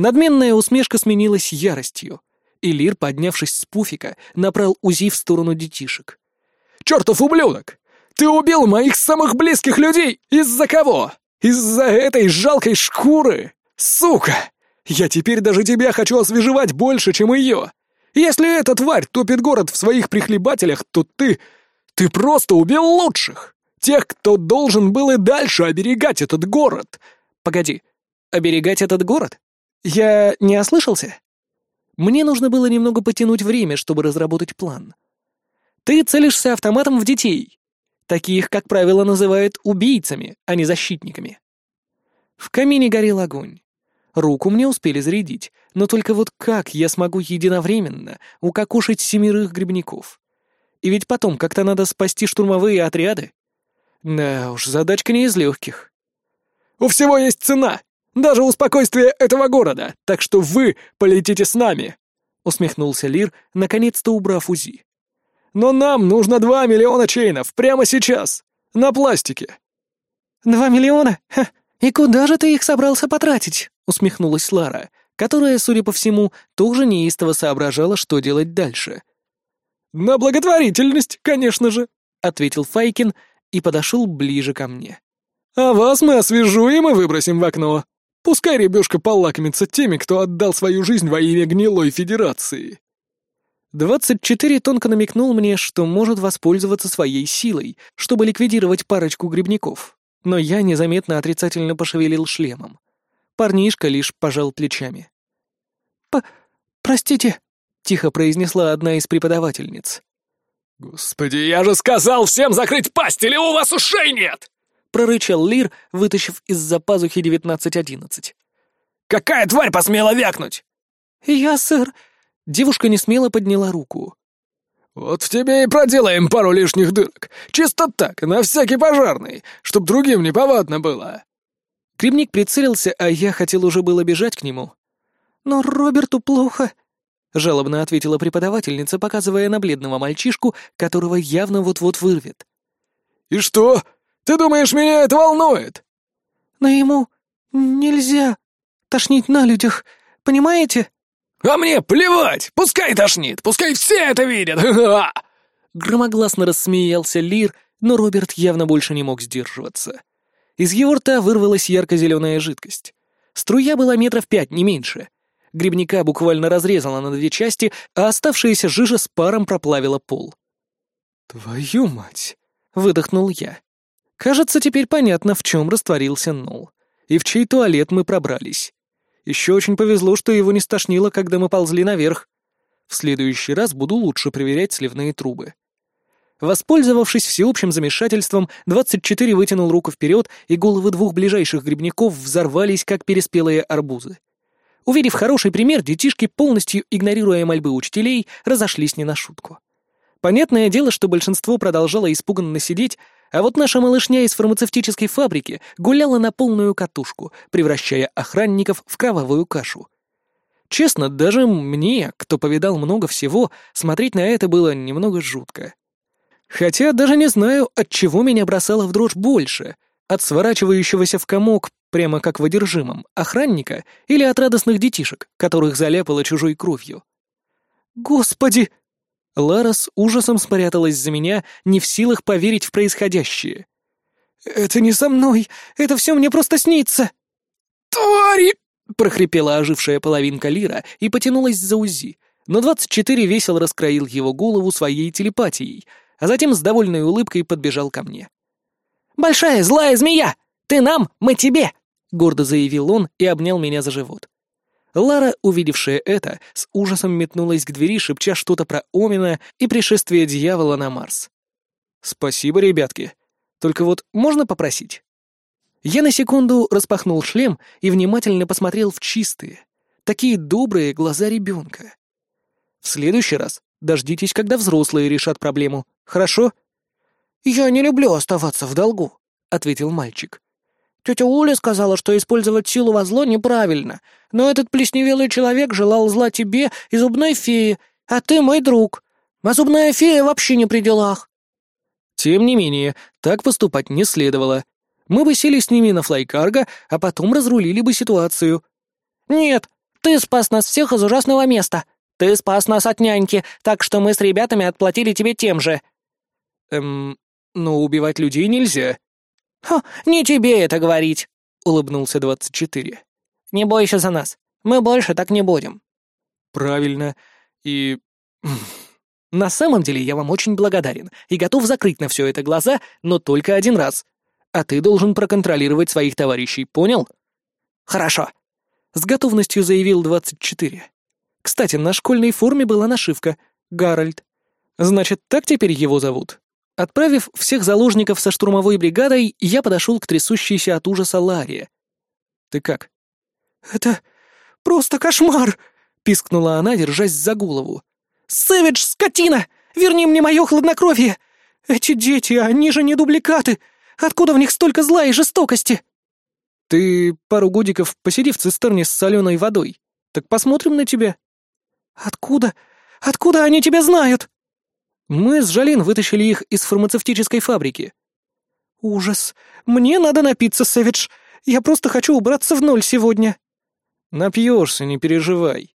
Надменная усмешка сменилась яростью, и Лир, поднявшись с пуфика, направил УЗИ в сторону детишек. «Чертов ублюдок! Ты убил моих самых близких людей! Из-за кого? Из-за этой жалкой шкуры! Сука! Я теперь даже тебя хочу освежевать больше, чем ее! Если эта тварь топит город в своих прихлебателях, то ты... Ты просто убил лучших! Тех, кто должен был и дальше оберегать этот город! Погоди, оберегать этот город? Я не ослышался? Мне нужно было немного потянуть время, чтобы разработать план. Ты целишься автоматом в детей. Таких, как правило, называют убийцами, а не защитниками. В камине горел огонь. Руку мне успели зарядить, но только вот как я смогу единовременно укокошить семерых грибников? И ведь потом как-то надо спасти штурмовые отряды. Да уж, задачка не из легких. «У всего есть цена, даже у спокойствия этого города, так что вы полетите с нами!» — усмехнулся Лир, наконец-то убрав УЗИ. Но нам нужно два миллиона чейнов прямо сейчас. На пластике». «Два миллиона? Ха, и куда же ты их собрался потратить?» — усмехнулась Лара, которая, судя по всему, тоже неистово соображала, что делать дальше. «На благотворительность, конечно же», — ответил Файкин и подошел ближе ко мне. «А вас мы освежуем и выбросим в окно. Пускай ребёшка полакомится теми, кто отдал свою жизнь во имя гнилой федерации». Двадцать четыре тонко намекнул мне, что может воспользоваться своей силой, чтобы ликвидировать парочку грибников, но я незаметно отрицательно пошевелил шлемом. Парнишка лишь пожал плечами. «П... простите», — тихо произнесла одна из преподавательниц. «Господи, я же сказал всем закрыть пасть, или у вас ушей нет!» — прорычал Лир, вытащив из-за пазухи девятнадцать одиннадцать. «Какая тварь посмела вякнуть?» «Я, сэр», Девушка не смело подняла руку. «Вот в тебе и проделаем пару лишних дырок. Чисто так, на всякий пожарный, чтоб другим не повадно было». Кремник прицелился, а я хотел уже было бежать к нему. «Но Роберту плохо», — жалобно ответила преподавательница, показывая на бледного мальчишку, которого явно вот-вот вырвет. «И что? Ты думаешь, меня это волнует?» «Но ему нельзя тошнить на людях, понимаете?» «А мне плевать! Пускай тошнит! Пускай все это видят! Громогласно рассмеялся Лир, но Роберт явно больше не мог сдерживаться. Из его рта вырвалась ярко-зеленая жидкость. Струя была метров пять, не меньше. Грибника буквально разрезала на две части, а оставшаяся жижа с паром проплавила пол. «Твою мать!» — выдохнул я. Кажется, теперь понятно, в чем растворился Нол. И в чей туалет мы пробрались. Еще очень повезло, что его не стошнило, когда мы ползли наверх. В следующий раз буду лучше проверять сливные трубы. Воспользовавшись всеобщим замешательством, 24 вытянул руку вперед, и головы двух ближайших грибников взорвались, как переспелые арбузы. Увидев хороший пример, детишки, полностью игнорируя мольбы учителей, разошлись не на шутку. Понятное дело, что большинство продолжало испуганно сидеть, а вот наша малышня из фармацевтической фабрики гуляла на полную катушку, превращая охранников в кровавую кашу. Честно, даже мне, кто повидал много всего, смотреть на это было немного жутко. Хотя даже не знаю, от чего меня бросало в дрожь больше — от сворачивающегося в комок, прямо как в одержимом, охранника или от радостных детишек, которых заляпало чужой кровью. «Господи!» Лара с ужасом спряталась за меня, не в силах поверить в происходящее. «Это не со мной! Это все мне просто снится!» «Твари!» — прохрипела ожившая половинка Лира и потянулась за УЗИ, но 24 весело раскроил его голову своей телепатией, а затем с довольной улыбкой подбежал ко мне. «Большая злая змея! Ты нам, мы тебе! — гордо заявил он и обнял меня за живот. Лара, увидевшая это, с ужасом метнулась к двери, шепча что-то про Омина и пришествие дьявола на Марс. «Спасибо, ребятки. Только вот можно попросить?» Я на секунду распахнул шлем и внимательно посмотрел в чистые, такие добрые глаза ребенка. В следующий раз дождитесь, когда взрослые решат проблему, хорошо? «Я не люблю оставаться в долгу», — ответил мальчик. «Тетя Уля сказала, что использовать силу во зло неправильно, но этот плесневелый человек желал зла тебе и зубной фее, а ты мой друг. А зубная фея вообще не при делах». Тем не менее, так поступать не следовало. Мы бы сели с ними на флайкарго, а потом разрулили бы ситуацию. «Нет, ты спас нас всех из ужасного места. Ты спас нас от няньки, так что мы с ребятами отплатили тебе тем же». «Эм, но убивать людей нельзя». «Ха, не тебе это говорить», — улыбнулся двадцать четыре. «Не бойся за нас. Мы больше так не будем». «Правильно. И... На самом деле я вам очень благодарен и готов закрыть на все это глаза, но только один раз. А ты должен проконтролировать своих товарищей, понял?» «Хорошо», — с готовностью заявил двадцать четыре. Кстати, на школьной форме была нашивка «Гарольд». Значит, так теперь его зовут. Отправив всех заложников со штурмовой бригадой, я подошел к трясущейся от ужаса Ларе. «Ты как?» «Это просто кошмар!» — пискнула она, держась за голову. «Сэвидж, скотина! Верни мне мое хладнокровие! Эти дети, они же не дубликаты! Откуда в них столько зла и жестокости?» «Ты пару годиков посиди в цистерне с соленой водой. Так посмотрим на тебя». «Откуда? Откуда они тебя знают?» Мы с Жалин вытащили их из фармацевтической фабрики. Ужас. Мне надо напиться, Сэвидж. Я просто хочу убраться в ноль сегодня. Напьешься, не переживай.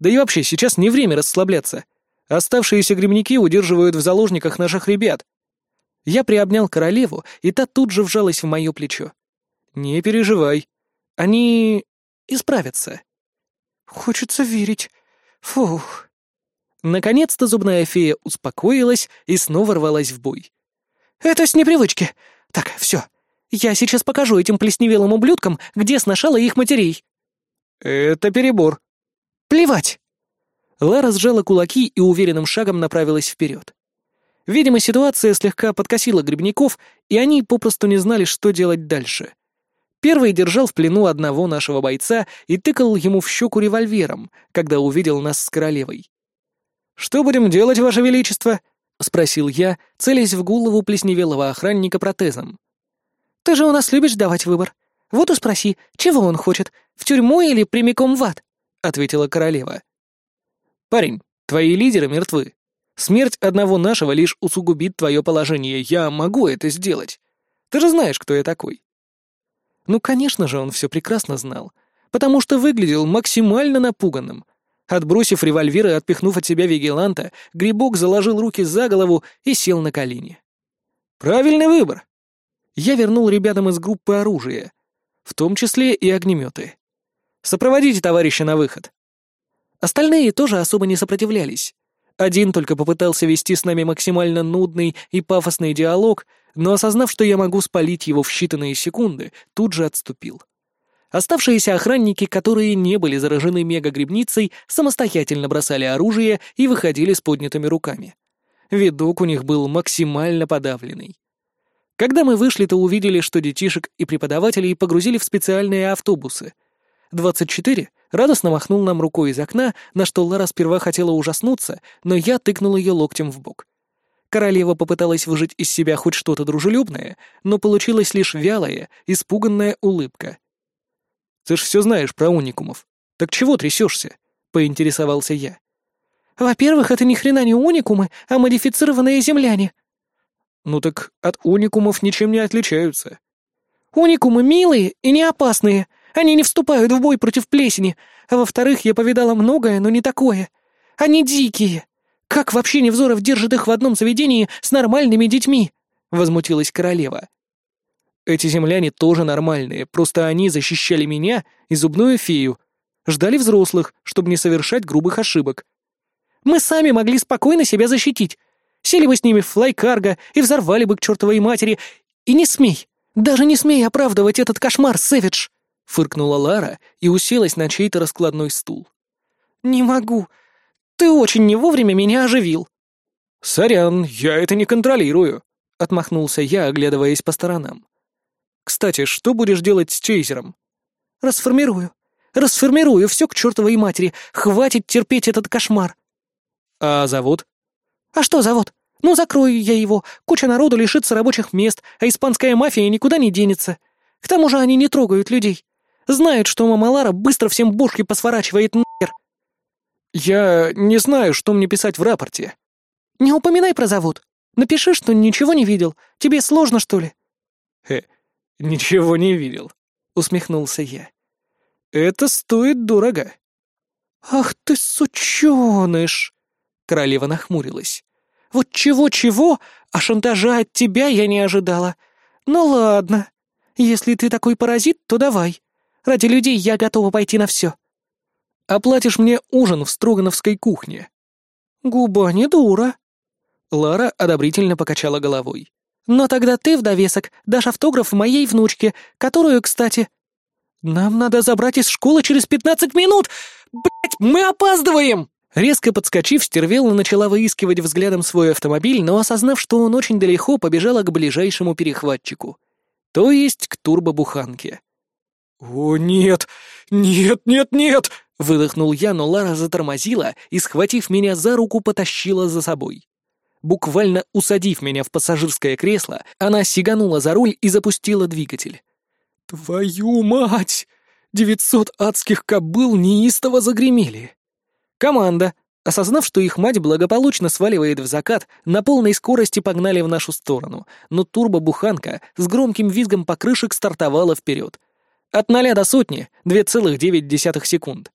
Да и вообще, сейчас не время расслабляться. Оставшиеся грибники удерживают в заложниках наших ребят. Я приобнял королеву, и та тут же вжалась в мое плечо. Не переживай. Они исправятся. Хочется верить. Фух. Наконец-то зубная фея успокоилась и снова рвалась в бой. «Это с непривычки. Так, все. Я сейчас покажу этим плесневелым ублюдкам, где сношала их матерей». «Это перебор». «Плевать». Лара сжала кулаки и уверенным шагом направилась вперед. Видимо, ситуация слегка подкосила грибников, и они попросту не знали, что делать дальше. Первый держал в плену одного нашего бойца и тыкал ему в щеку револьвером, когда увидел нас с королевой. «Что будем делать, Ваше Величество?» — спросил я, целясь в голову плесневелого охранника протезом. «Ты же у нас любишь давать выбор. Вот и спроси, чего он хочет, в тюрьму или прямиком в ад?» — ответила королева. «Парень, твои лидеры мертвы. Смерть одного нашего лишь усугубит твое положение. Я могу это сделать. Ты же знаешь, кто я такой». Ну, конечно же, он все прекрасно знал, потому что выглядел максимально напуганным, Отбросив револьвер и отпихнув от себя вигиланта, Грибок заложил руки за голову и сел на колени. «Правильный выбор!» Я вернул ребятам из группы оружие, в том числе и огнеметы. «Сопроводите товарища на выход». Остальные тоже особо не сопротивлялись. Один только попытался вести с нами максимально нудный и пафосный диалог, но осознав, что я могу спалить его в считанные секунды, тут же отступил. Оставшиеся охранники, которые не были заражены мегагрибницей, самостоятельно бросали оружие и выходили с поднятыми руками. Видок у них был максимально подавленный. Когда мы вышли, то увидели, что детишек и преподавателей погрузили в специальные автобусы. 24 радостно махнул нам рукой из окна, на что Лара сперва хотела ужаснуться, но я тыкнул ее локтем в бок. Королева попыталась выжить из себя хоть что-то дружелюбное, но получилась лишь вялая, испуганная улыбка. Ты ж все знаешь про уникумов. Так чего трясешься? поинтересовался я. Во-первых, это ни хрена не уникумы, а модифицированные земляне. Ну так от уникумов ничем не отличаются. Уникумы милые и не опасные. Они не вступают в бой против плесени. А во-вторых, я повидала многое, но не такое. Они дикие. Как вообще Невзоров держит их в одном заведении с нормальными детьми? Возмутилась королева. Эти земляне тоже нормальные, просто они защищали меня и зубную фею. Ждали взрослых, чтобы не совершать грубых ошибок. Мы сами могли спокойно себя защитить. Сели бы с ними в флайкарго и взорвали бы к чертовой матери. И не смей, даже не смей оправдывать этот кошмар, Сэвидж. — фыркнула Лара и уселась на чей-то раскладной стул. «Не могу. Ты очень не вовремя меня оживил». «Сорян, я это не контролирую», — отмахнулся я, оглядываясь по сторонам. «Кстати, что будешь делать с чейзером?» «Расформирую. Расформирую все к чертовой матери. Хватит терпеть этот кошмар». «А завод?» «А что завод? Ну, закрою я его. Куча народу лишится рабочих мест, а испанская мафия никуда не денется. К тому же они не трогают людей. Знают, что мама Лара быстро всем бошки посворачивает нахер». «Я не знаю, что мне писать в рапорте». «Не упоминай про завод. Напиши, что ничего не видел. Тебе сложно, что ли?» «Хе, ничего не видел», — усмехнулся я. «Это стоит дорого». «Ах ты сучёныш!» Королева нахмурилась. «Вот чего-чего, а шантажа от тебя я не ожидала. Ну ладно, если ты такой паразит, то давай. Ради людей я готова пойти на все». «Оплатишь мне ужин в Строгановской кухне». «Губа не дура». Лара одобрительно покачала головой. «Но тогда ты в довесок дашь автограф моей внучке, которую, кстати...» «Нам надо забрать из школы через пятнадцать минут! Блять, мы опаздываем!» Резко подскочив, Стервелла начала выискивать взглядом свой автомобиль, но, осознав, что он очень далеко, побежала к ближайшему перехватчику. То есть к турбобуханке. «О, нет! Нет, нет, нет!» — выдохнул я, но Лара затормозила и, схватив меня за руку, потащила за собой. Буквально усадив меня в пассажирское кресло, она сиганула за руль и запустила двигатель. «Твою мать!» Девятьсот адских кобыл неистово загремели. Команда, осознав, что их мать благополучно сваливает в закат, на полной скорости погнали в нашу сторону, но турбобуханка с громким визгом покрышек стартовала вперед. От ноля до сотни — 2,9 секунд.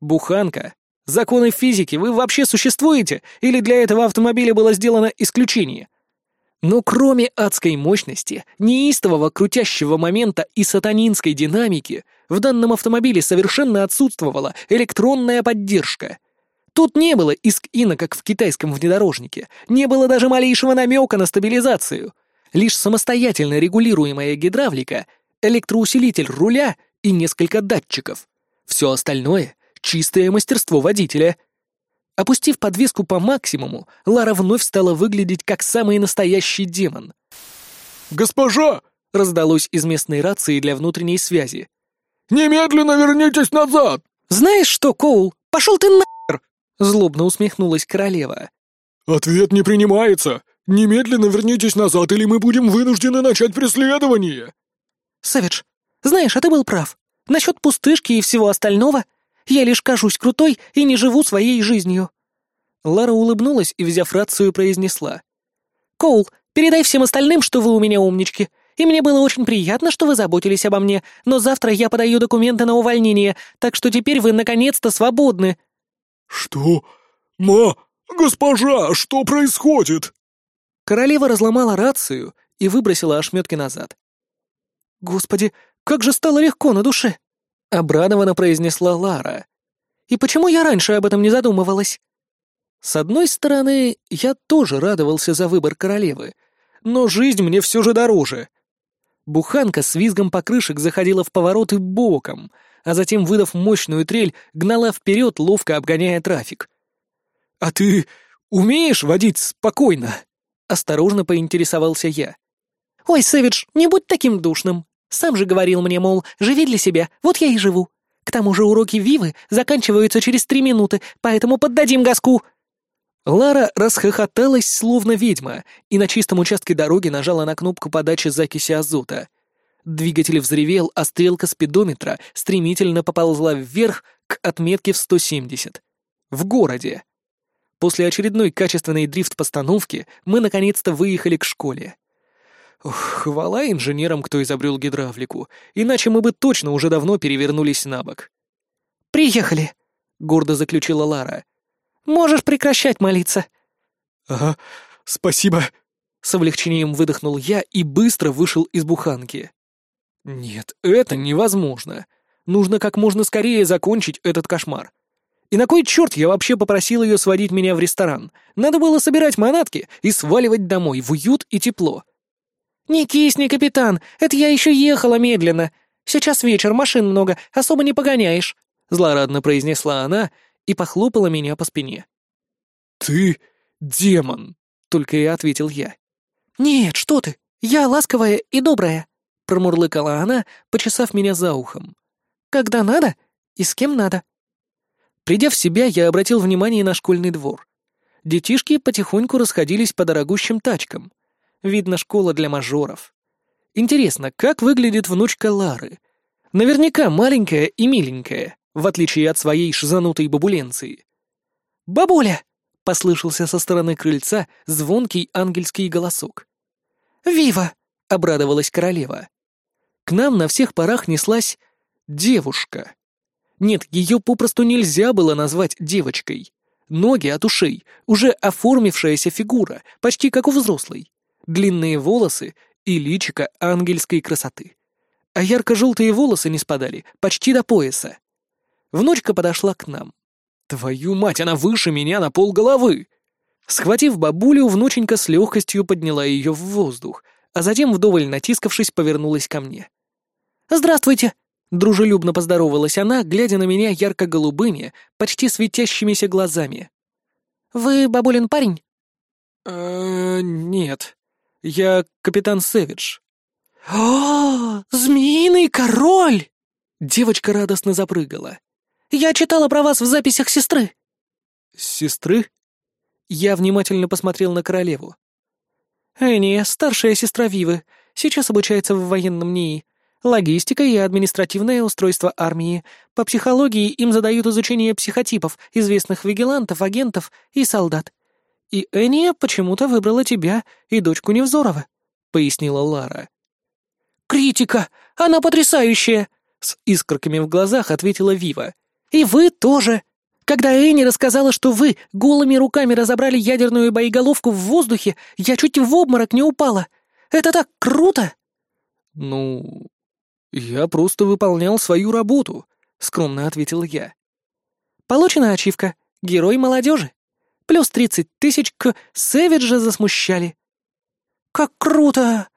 Буханка Законы физики, вы вообще существуете? Или для этого автомобиля было сделано исключение? Но кроме адской мощности, неистового крутящего момента и сатанинской динамики, в данном автомобиле совершенно отсутствовала электронная поддержка. Тут не было иск-ина, как в китайском внедорожнике, не было даже малейшего намека на стабилизацию. Лишь самостоятельно регулируемая гидравлика, электроусилитель руля и несколько датчиков. Все остальное Чистое мастерство водителя. Опустив подвеску по максимуму, Лара вновь стала выглядеть как самый настоящий демон. «Госпожа!» — раздалось из местной рации для внутренней связи. «Немедленно вернитесь назад!» «Знаешь что, Коул, пошел ты нахер!» — злобно усмехнулась королева. «Ответ не принимается! Немедленно вернитесь назад, или мы будем вынуждены начать преследование!» «Сэвидж, знаешь, а ты был прав. Насчет пустышки и всего остального — я лишь кажусь крутой и не живу своей жизнью». Лара улыбнулась и, взяв рацию, произнесла. «Коул, передай всем остальным, что вы у меня умнички. И мне было очень приятно, что вы заботились обо мне, но завтра я подаю документы на увольнение, так что теперь вы наконец-то свободны». «Что? Ма, госпожа, что происходит?» Королева разломала рацию и выбросила ошметки назад. «Господи, как же стало легко на душе!» — обрадованно произнесла Лара. «И почему я раньше об этом не задумывалась?» С одной стороны, я тоже радовался за выбор королевы, но жизнь мне все же дороже. Буханка с визгом покрышек заходила в повороты боком, а затем, выдав мощную трель, гнала вперед, ловко обгоняя трафик. «А ты умеешь водить спокойно?» — осторожно поинтересовался я. «Ой, Сэвидж, не будь таким душным!» Сам же говорил мне, мол, живи для себя, вот я и живу. К тому же уроки Вивы заканчиваются через три минуты, поэтому поддадим газку». Лара расхохоталась, словно ведьма, и на чистом участке дороги нажала на кнопку подачи закиси азота. Двигатель взревел, а стрелка спидометра стремительно поползла вверх к отметке в 170. В городе. После очередной качественной дрифт-постановки мы наконец-то выехали к школе. Ох, хвала инженерам, кто изобрел гидравлику, иначе мы бы точно уже давно перевернулись на бок. «Приехали», — гордо заключила Лара. «Можешь прекращать молиться». «Ага, спасибо», — с облегчением выдохнул я и быстро вышел из буханки. «Нет, это невозможно. Нужно как можно скорее закончить этот кошмар. И на кой черт я вообще попросил ее сводить меня в ресторан? Надо было собирать манатки и сваливать домой в уют и тепло. «Не кисни, капитан, это я еще ехала медленно. Сейчас вечер, машин много, особо не погоняешь», — злорадно произнесла она и похлопала меня по спине. «Ты демон», — только и ответил я. «Нет, что ты, я ласковая и добрая», — промурлыкала она, почесав меня за ухом. «Когда надо и с кем надо». Придя в себя, я обратил внимание на школьный двор. Детишки потихоньку расходились по дорогущим тачкам. Видно, школа для мажоров. Интересно, как выглядит внучка Лары? Наверняка маленькая и миленькая, в отличие от своей шизанутой бабуленции. «Бабуля!» — послышался со стороны крыльца звонкий ангельский голосок. «Вива!» — обрадовалась королева. К нам на всех парах неслась девушка. Нет, ее попросту нельзя было назвать девочкой. Ноги от ушей, уже оформившаяся фигура, почти как у взрослой. Длинные волосы и личико ангельской красоты. А ярко-желтые волосы не спадали, почти до пояса. Внучка подошла к нам. Твою мать, она выше меня на пол головы! Схватив бабулю, внученька с легкостью подняла ее в воздух, а затем, вдоволь натискавшись, повернулась ко мне. «Здравствуйте!» — дружелюбно поздоровалась она, глядя на меня ярко-голубыми, почти светящимися глазами. «Вы бабулин парень?» «Э-э, нет. Я капитан Сэвидж». «О, змеиный король!» Девочка радостно запрыгала. «Я читала про вас в записях сестры». «Сестры?» Я внимательно посмотрел на королеву. «Энни, старшая сестра Вивы, сейчас обучается в военном НИИ. Логистика и административное устройство армии. По психологии им задают изучение психотипов, известных вигилантов, агентов и солдат. И Энни почему-то выбрала тебя и дочку Невзорова», — пояснила Лара. «Критика! Она потрясающая!» — с искорками в глазах ответила Вива. «И вы тоже!» Когда Энни рассказала, что вы голыми руками разобрали ядерную боеголовку в воздухе, я чуть в обморок не упала. Это так круто!» «Ну, я просто выполнял свою работу», — скромно ответил я. «Получена ачивка. Герой молодежи. Плюс тридцать тысяч к Сэвиджа засмущали». «Как круто!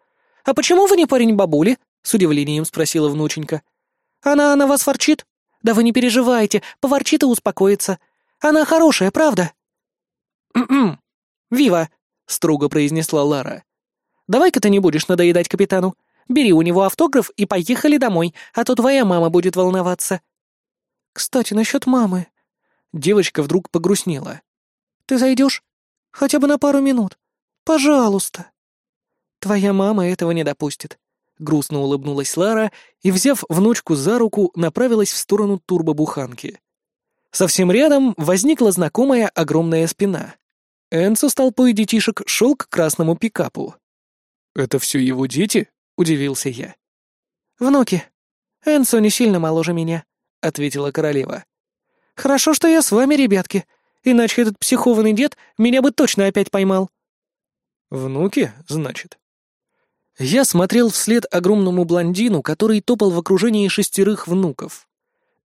А почему вы не парень бабули?» — с удивлением спросила внученька. «Она на вас ворчит?» «Да вы не переживайте, поворчит и успокоится. Она хорошая, правда?» «Вива», — строго произнесла Лара. «Давай-ка ты не будешь надоедать капитану. Бери у него автограф и поехали домой, а то твоя мама будет волноваться». «Кстати, насчет мамы». Девочка вдруг погрустнела. «Ты зайдешь? Хотя бы на пару минут. Пожалуйста». «Твоя мама этого не допустит. Грустно улыбнулась Лара и, взяв внучку за руку, направилась в сторону турбобуханки. Совсем рядом возникла знакомая огромная спина. Энсо с толпой детишек шел к красному пикапу. «Это все его дети?» — удивился я. «Внуки. Энсо не сильно моложе меня», — ответила королева. «Хорошо, что я с вами, ребятки, иначе этот психованный дед меня бы точно опять поймал». «Внуки, значит?» Я смотрел вслед огромному блондину, который топал в окружении шестерых внуков.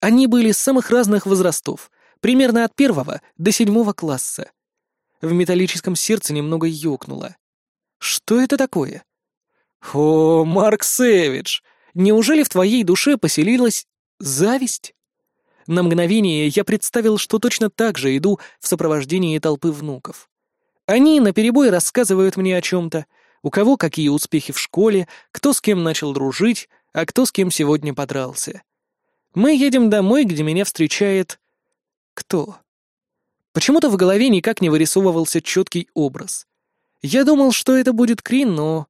Они были самых разных возрастов, примерно от первого до седьмого класса. В металлическом сердце немного ёкнуло. Что это такое? О, Марк Сэвидж, неужели в твоей душе поселилась зависть? На мгновение я представил, что точно так же иду в сопровождении толпы внуков. Они наперебой рассказывают мне о чем-то, у кого какие успехи в школе, кто с кем начал дружить, а кто с кем сегодня подрался. Мы едем домой, где меня встречает... Кто? Почему-то в голове никак не вырисовывался четкий образ. Я думал, что это будет Крин, но...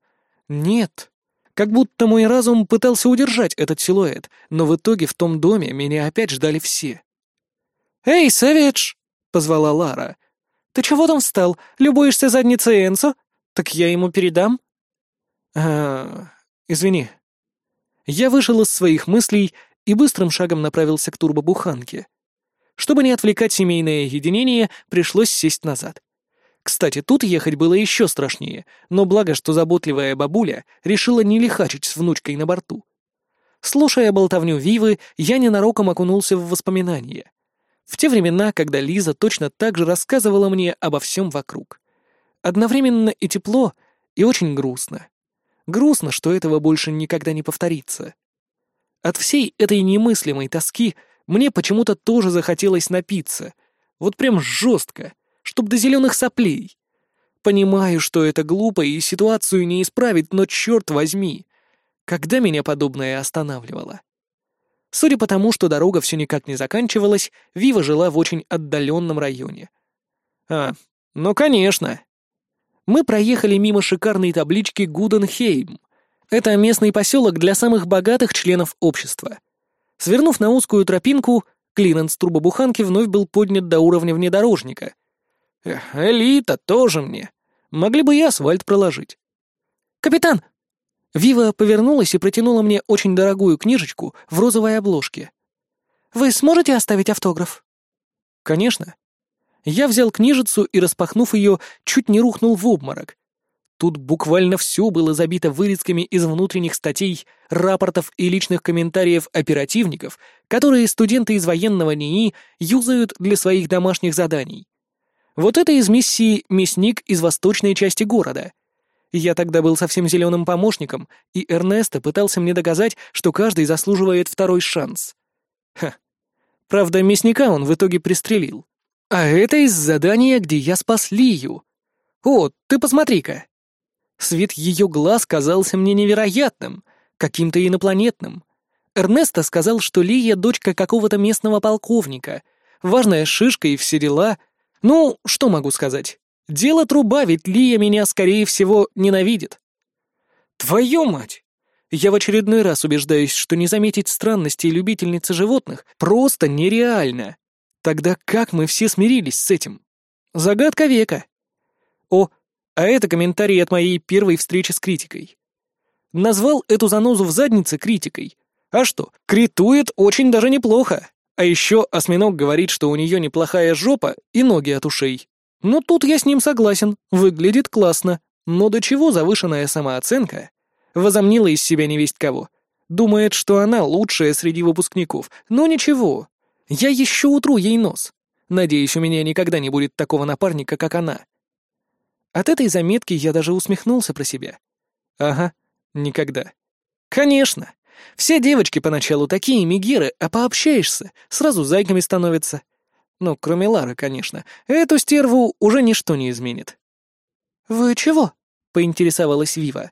Нет. Как будто мой разум пытался удержать этот силуэт, но в итоге в том доме меня опять ждали все. «Эй, Сэвидж!» — позвала Лара. «Ты чего там встал? Любуешься задницей Энсо? «Так я ему передам?» «А, извини». Я вышел из своих мыслей и быстрым шагом направился к турбобуханке. Чтобы не отвлекать семейное единение, пришлось сесть назад. Кстати, тут ехать было еще страшнее, но благо, что заботливая бабуля решила не лихачить с внучкой на борту. Слушая болтовню Вивы, я ненароком окунулся в воспоминания. В те времена, когда Лиза точно так же рассказывала мне обо всем вокруг. Одновременно и тепло, и очень грустно. Грустно, что этого больше никогда не повторится. От всей этой немыслимой тоски мне почему-то тоже захотелось напиться. Вот прям жестко, чтоб до зеленых соплей. Понимаю, что это глупо и ситуацию не исправить, но черт возьми, когда меня подобное останавливало? Судя по тому, что дорога все никак не заканчивалась, Вива жила в очень отдаленном районе. А, ну конечно. Мы проехали мимо шикарной таблички Гуденхейм. Это местный поселок для самых богатых членов общества. Свернув на узкую тропинку, клиренс турбобуханки вновь был поднят до уровня внедорожника. Эх, элита тоже мне. Могли бы и асфальт проложить. «Капитан!» Вива повернулась и протянула мне очень дорогую книжечку в розовой обложке. «Вы сможете оставить автограф?» «Конечно». Я взял книжицу и, распахнув ее, чуть не рухнул в обморок. Тут буквально все было забито вырезками из внутренних статей, рапортов и личных комментариев оперативников, которые студенты из военного НИИ юзают для своих домашних заданий. Вот это из миссии «Мясник» из восточной части города. Я тогда был совсем зеленым помощником, и Эрнесто пытался мне доказать, что каждый заслуживает второй шанс. Ха. Правда, мясника он в итоге пристрелил. А это из задания, где я спас Лию. О, ты посмотри-ка. Свет ее глаз казался мне невероятным, каким-то инопланетным. Эрнесто сказал, что Лия — дочка какого-то местного полковника, важная шишка и все дела. Ну, что могу сказать? Дело труба, ведь Лия меня, скорее всего, ненавидит. Твою мать! Я в очередной раз убеждаюсь, что не заметить странностей любительницы животных просто нереально. Тогда как мы все смирились с этим? Загадка века. О, а это комментарий от моей первой встречи с критикой. Назвал эту занозу в заднице критикой. А что, критует очень даже неплохо. А еще осьминог говорит, что у нее неплохая жопа и ноги от ушей. Ну тут я с ним согласен, выглядит классно. Но до чего завышенная самооценка? Возомнила из себя невесть кого. Думает, что она лучшая среди выпускников. Но ничего. Я еще утру ей нос. Надеюсь, у меня никогда не будет такого напарника, как она. От этой заметки я даже усмехнулся про себя. Ага, никогда. Конечно. Все девочки поначалу такие мигеры, а пообщаешься, сразу зайками становятся. Ну, кроме Лары, конечно. Эту стерву уже ничто не изменит. «Вы чего?» — поинтересовалась Вива.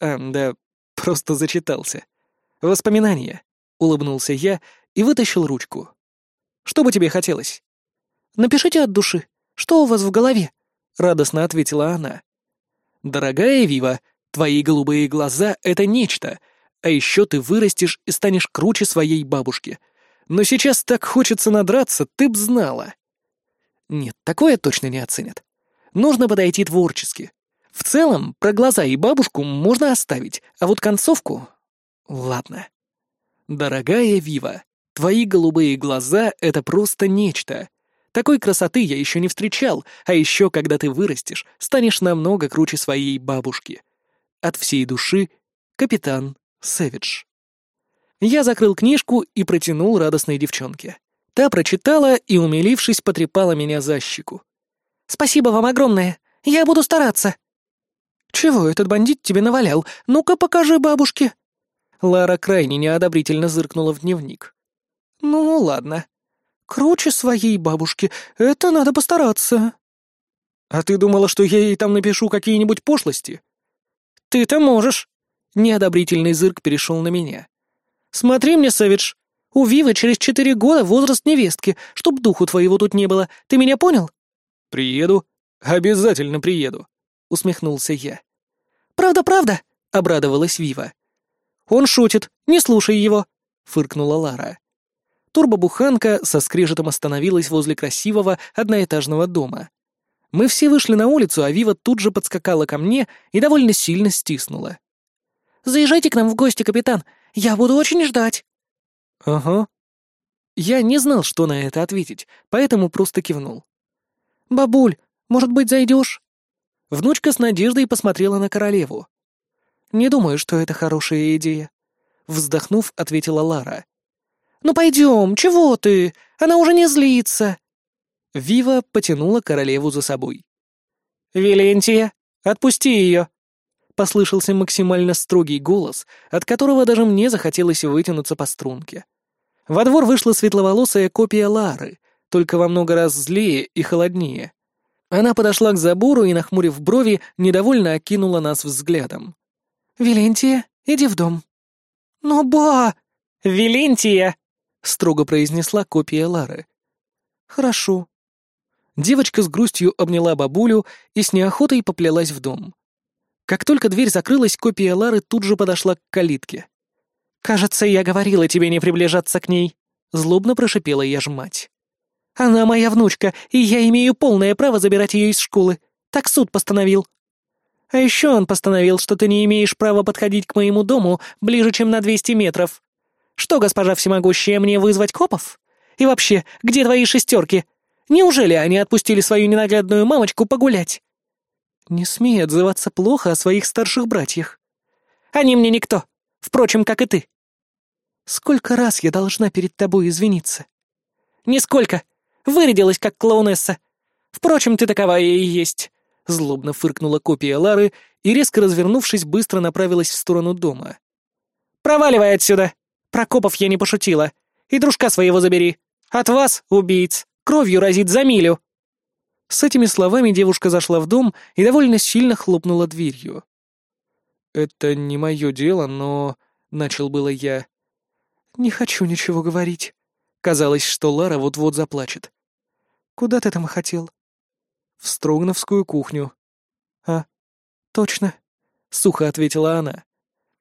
«А, да, просто зачитался. Воспоминания», — улыбнулся я и вытащил ручку. «Что бы тебе хотелось?» «Напишите от души. Что у вас в голове?» — радостно ответила она. «Дорогая Вива, твои голубые глаза — это нечто, а еще ты вырастешь и станешь круче своей бабушки. Но сейчас так хочется надраться, ты б знала». Нет, такое точно не оценят. Нужно подойти творчески. В целом, про глаза и бабушку можно оставить, а вот концовку... Ладно. Дорогая Вива, твои голубые глаза — это просто нечто. Такой красоты я еще не встречал, а еще, когда ты вырастешь, станешь намного круче своей бабушки. От всей души, капитан Сэвидж. Я закрыл книжку и протянул радостной девчонке. Та прочитала и, умилившись, потрепала меня за щеку. «Спасибо вам огромное! Я буду стараться!» «Чего этот бандит тебе навалял? Ну-ка покажи бабушке!» Лара крайне неодобрительно зыркнула в дневник. «Ну, ладно. Круче своей бабушки. Это надо постараться. А ты думала, что я ей там напишу какие-нибудь пошлости? Ты-то можешь. Неодобрительный зырк перешел на меня. Смотри мне, Сэвидж. У Вивы через четыре года возраст невестки, чтоб духу твоего тут не было. Ты меня понял? Приеду. Обязательно приеду. Усмехнулся я. Правда, правда, обрадовалась Вива. Он шутит, не слушай его, фыркнула Лара. Турбобуханка со скрежетом остановилась возле красивого одноэтажного дома. Мы все вышли на улицу, а Вива тут же подскакала ко мне и довольно сильно стиснула. «Заезжайте к нам в гости, капитан. Я буду очень ждать». «Ага». Я не знал, что на это ответить, поэтому просто кивнул. «Бабуль, может быть, зайдешь?» Внучка с надеждой посмотрела на королеву. «Не думаю, что это хорошая идея», — вздохнув, ответила Лара. «Ну пойдем, чего ты? Она уже не злится!» Вива потянула королеву за собой. «Вилентия, отпусти ее!» Послышался максимально строгий голос, от которого даже мне захотелось вытянуться по струнке. Во двор вышла светловолосая копия Лары, только во много раз злее и холоднее. Она подошла к забору и, нахмурив брови, недовольно окинула нас взглядом. «Вилентия, иди в дом». «Но ба...» «Вилентия!» — строго произнесла копия Лары. «Хорошо». Девочка с грустью обняла бабулю и с неохотой поплелась в дом. Как только дверь закрылась, копия Лары тут же подошла к калитке. «Кажется, я говорила тебе не приближаться к ней», — злобно прошипела я ж мать. «Она моя внучка, и я имею полное право забирать ее из школы. Так суд постановил». «А еще он постановил, что ты не имеешь права подходить к моему дому ближе, чем на 200 метров. Что, госпожа всемогущая, мне вызвать копов? И вообще, где твои шестерки? Неужели они отпустили свою ненаглядную мамочку погулять?» «Не смей отзываться плохо о своих старших братьях. Они мне никто, впрочем, как и ты». Сколько раз я должна перед тобой извиниться? Нисколько. Вырядилась, как клоунесса. Впрочем, ты таковая и есть. Злобно фыркнула копия Лары и, резко развернувшись, быстро направилась в сторону дома. «Проваливай отсюда! Прокопов я не пошутила. И дружка своего забери. От вас, убийц, кровью разит за милю!» С этими словами девушка зашла в дом и довольно сильно хлопнула дверью. «Это не мое дело, но...» — начал было я. «Не хочу ничего говорить». Казалось, что Лара вот-вот заплачет. «Куда ты там хотел?» «В Строгновскую кухню». «А, точно», — сухо ответила она.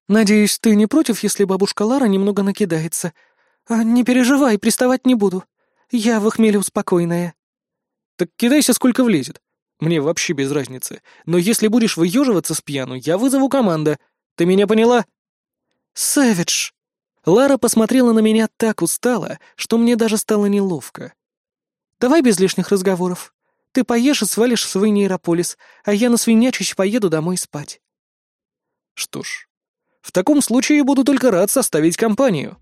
«Надеюсь, ты не против, если бабушка Лара немного накидается? А не переживай, приставать не буду. Я в хмелю спокойная». «Так кидайся, сколько влезет. Мне вообще без разницы. Но если будешь выеживаться с пьяну, я вызову команда. Ты меня поняла?» «Сэвидж!» Лара посмотрела на меня так устало, что мне даже стало неловко. «Давай без лишних разговоров. Ты поешь и свалишь в свой нейрополис, а я на свинячусь поеду домой спать». «Что ж, в таком случае буду только рад составить компанию»,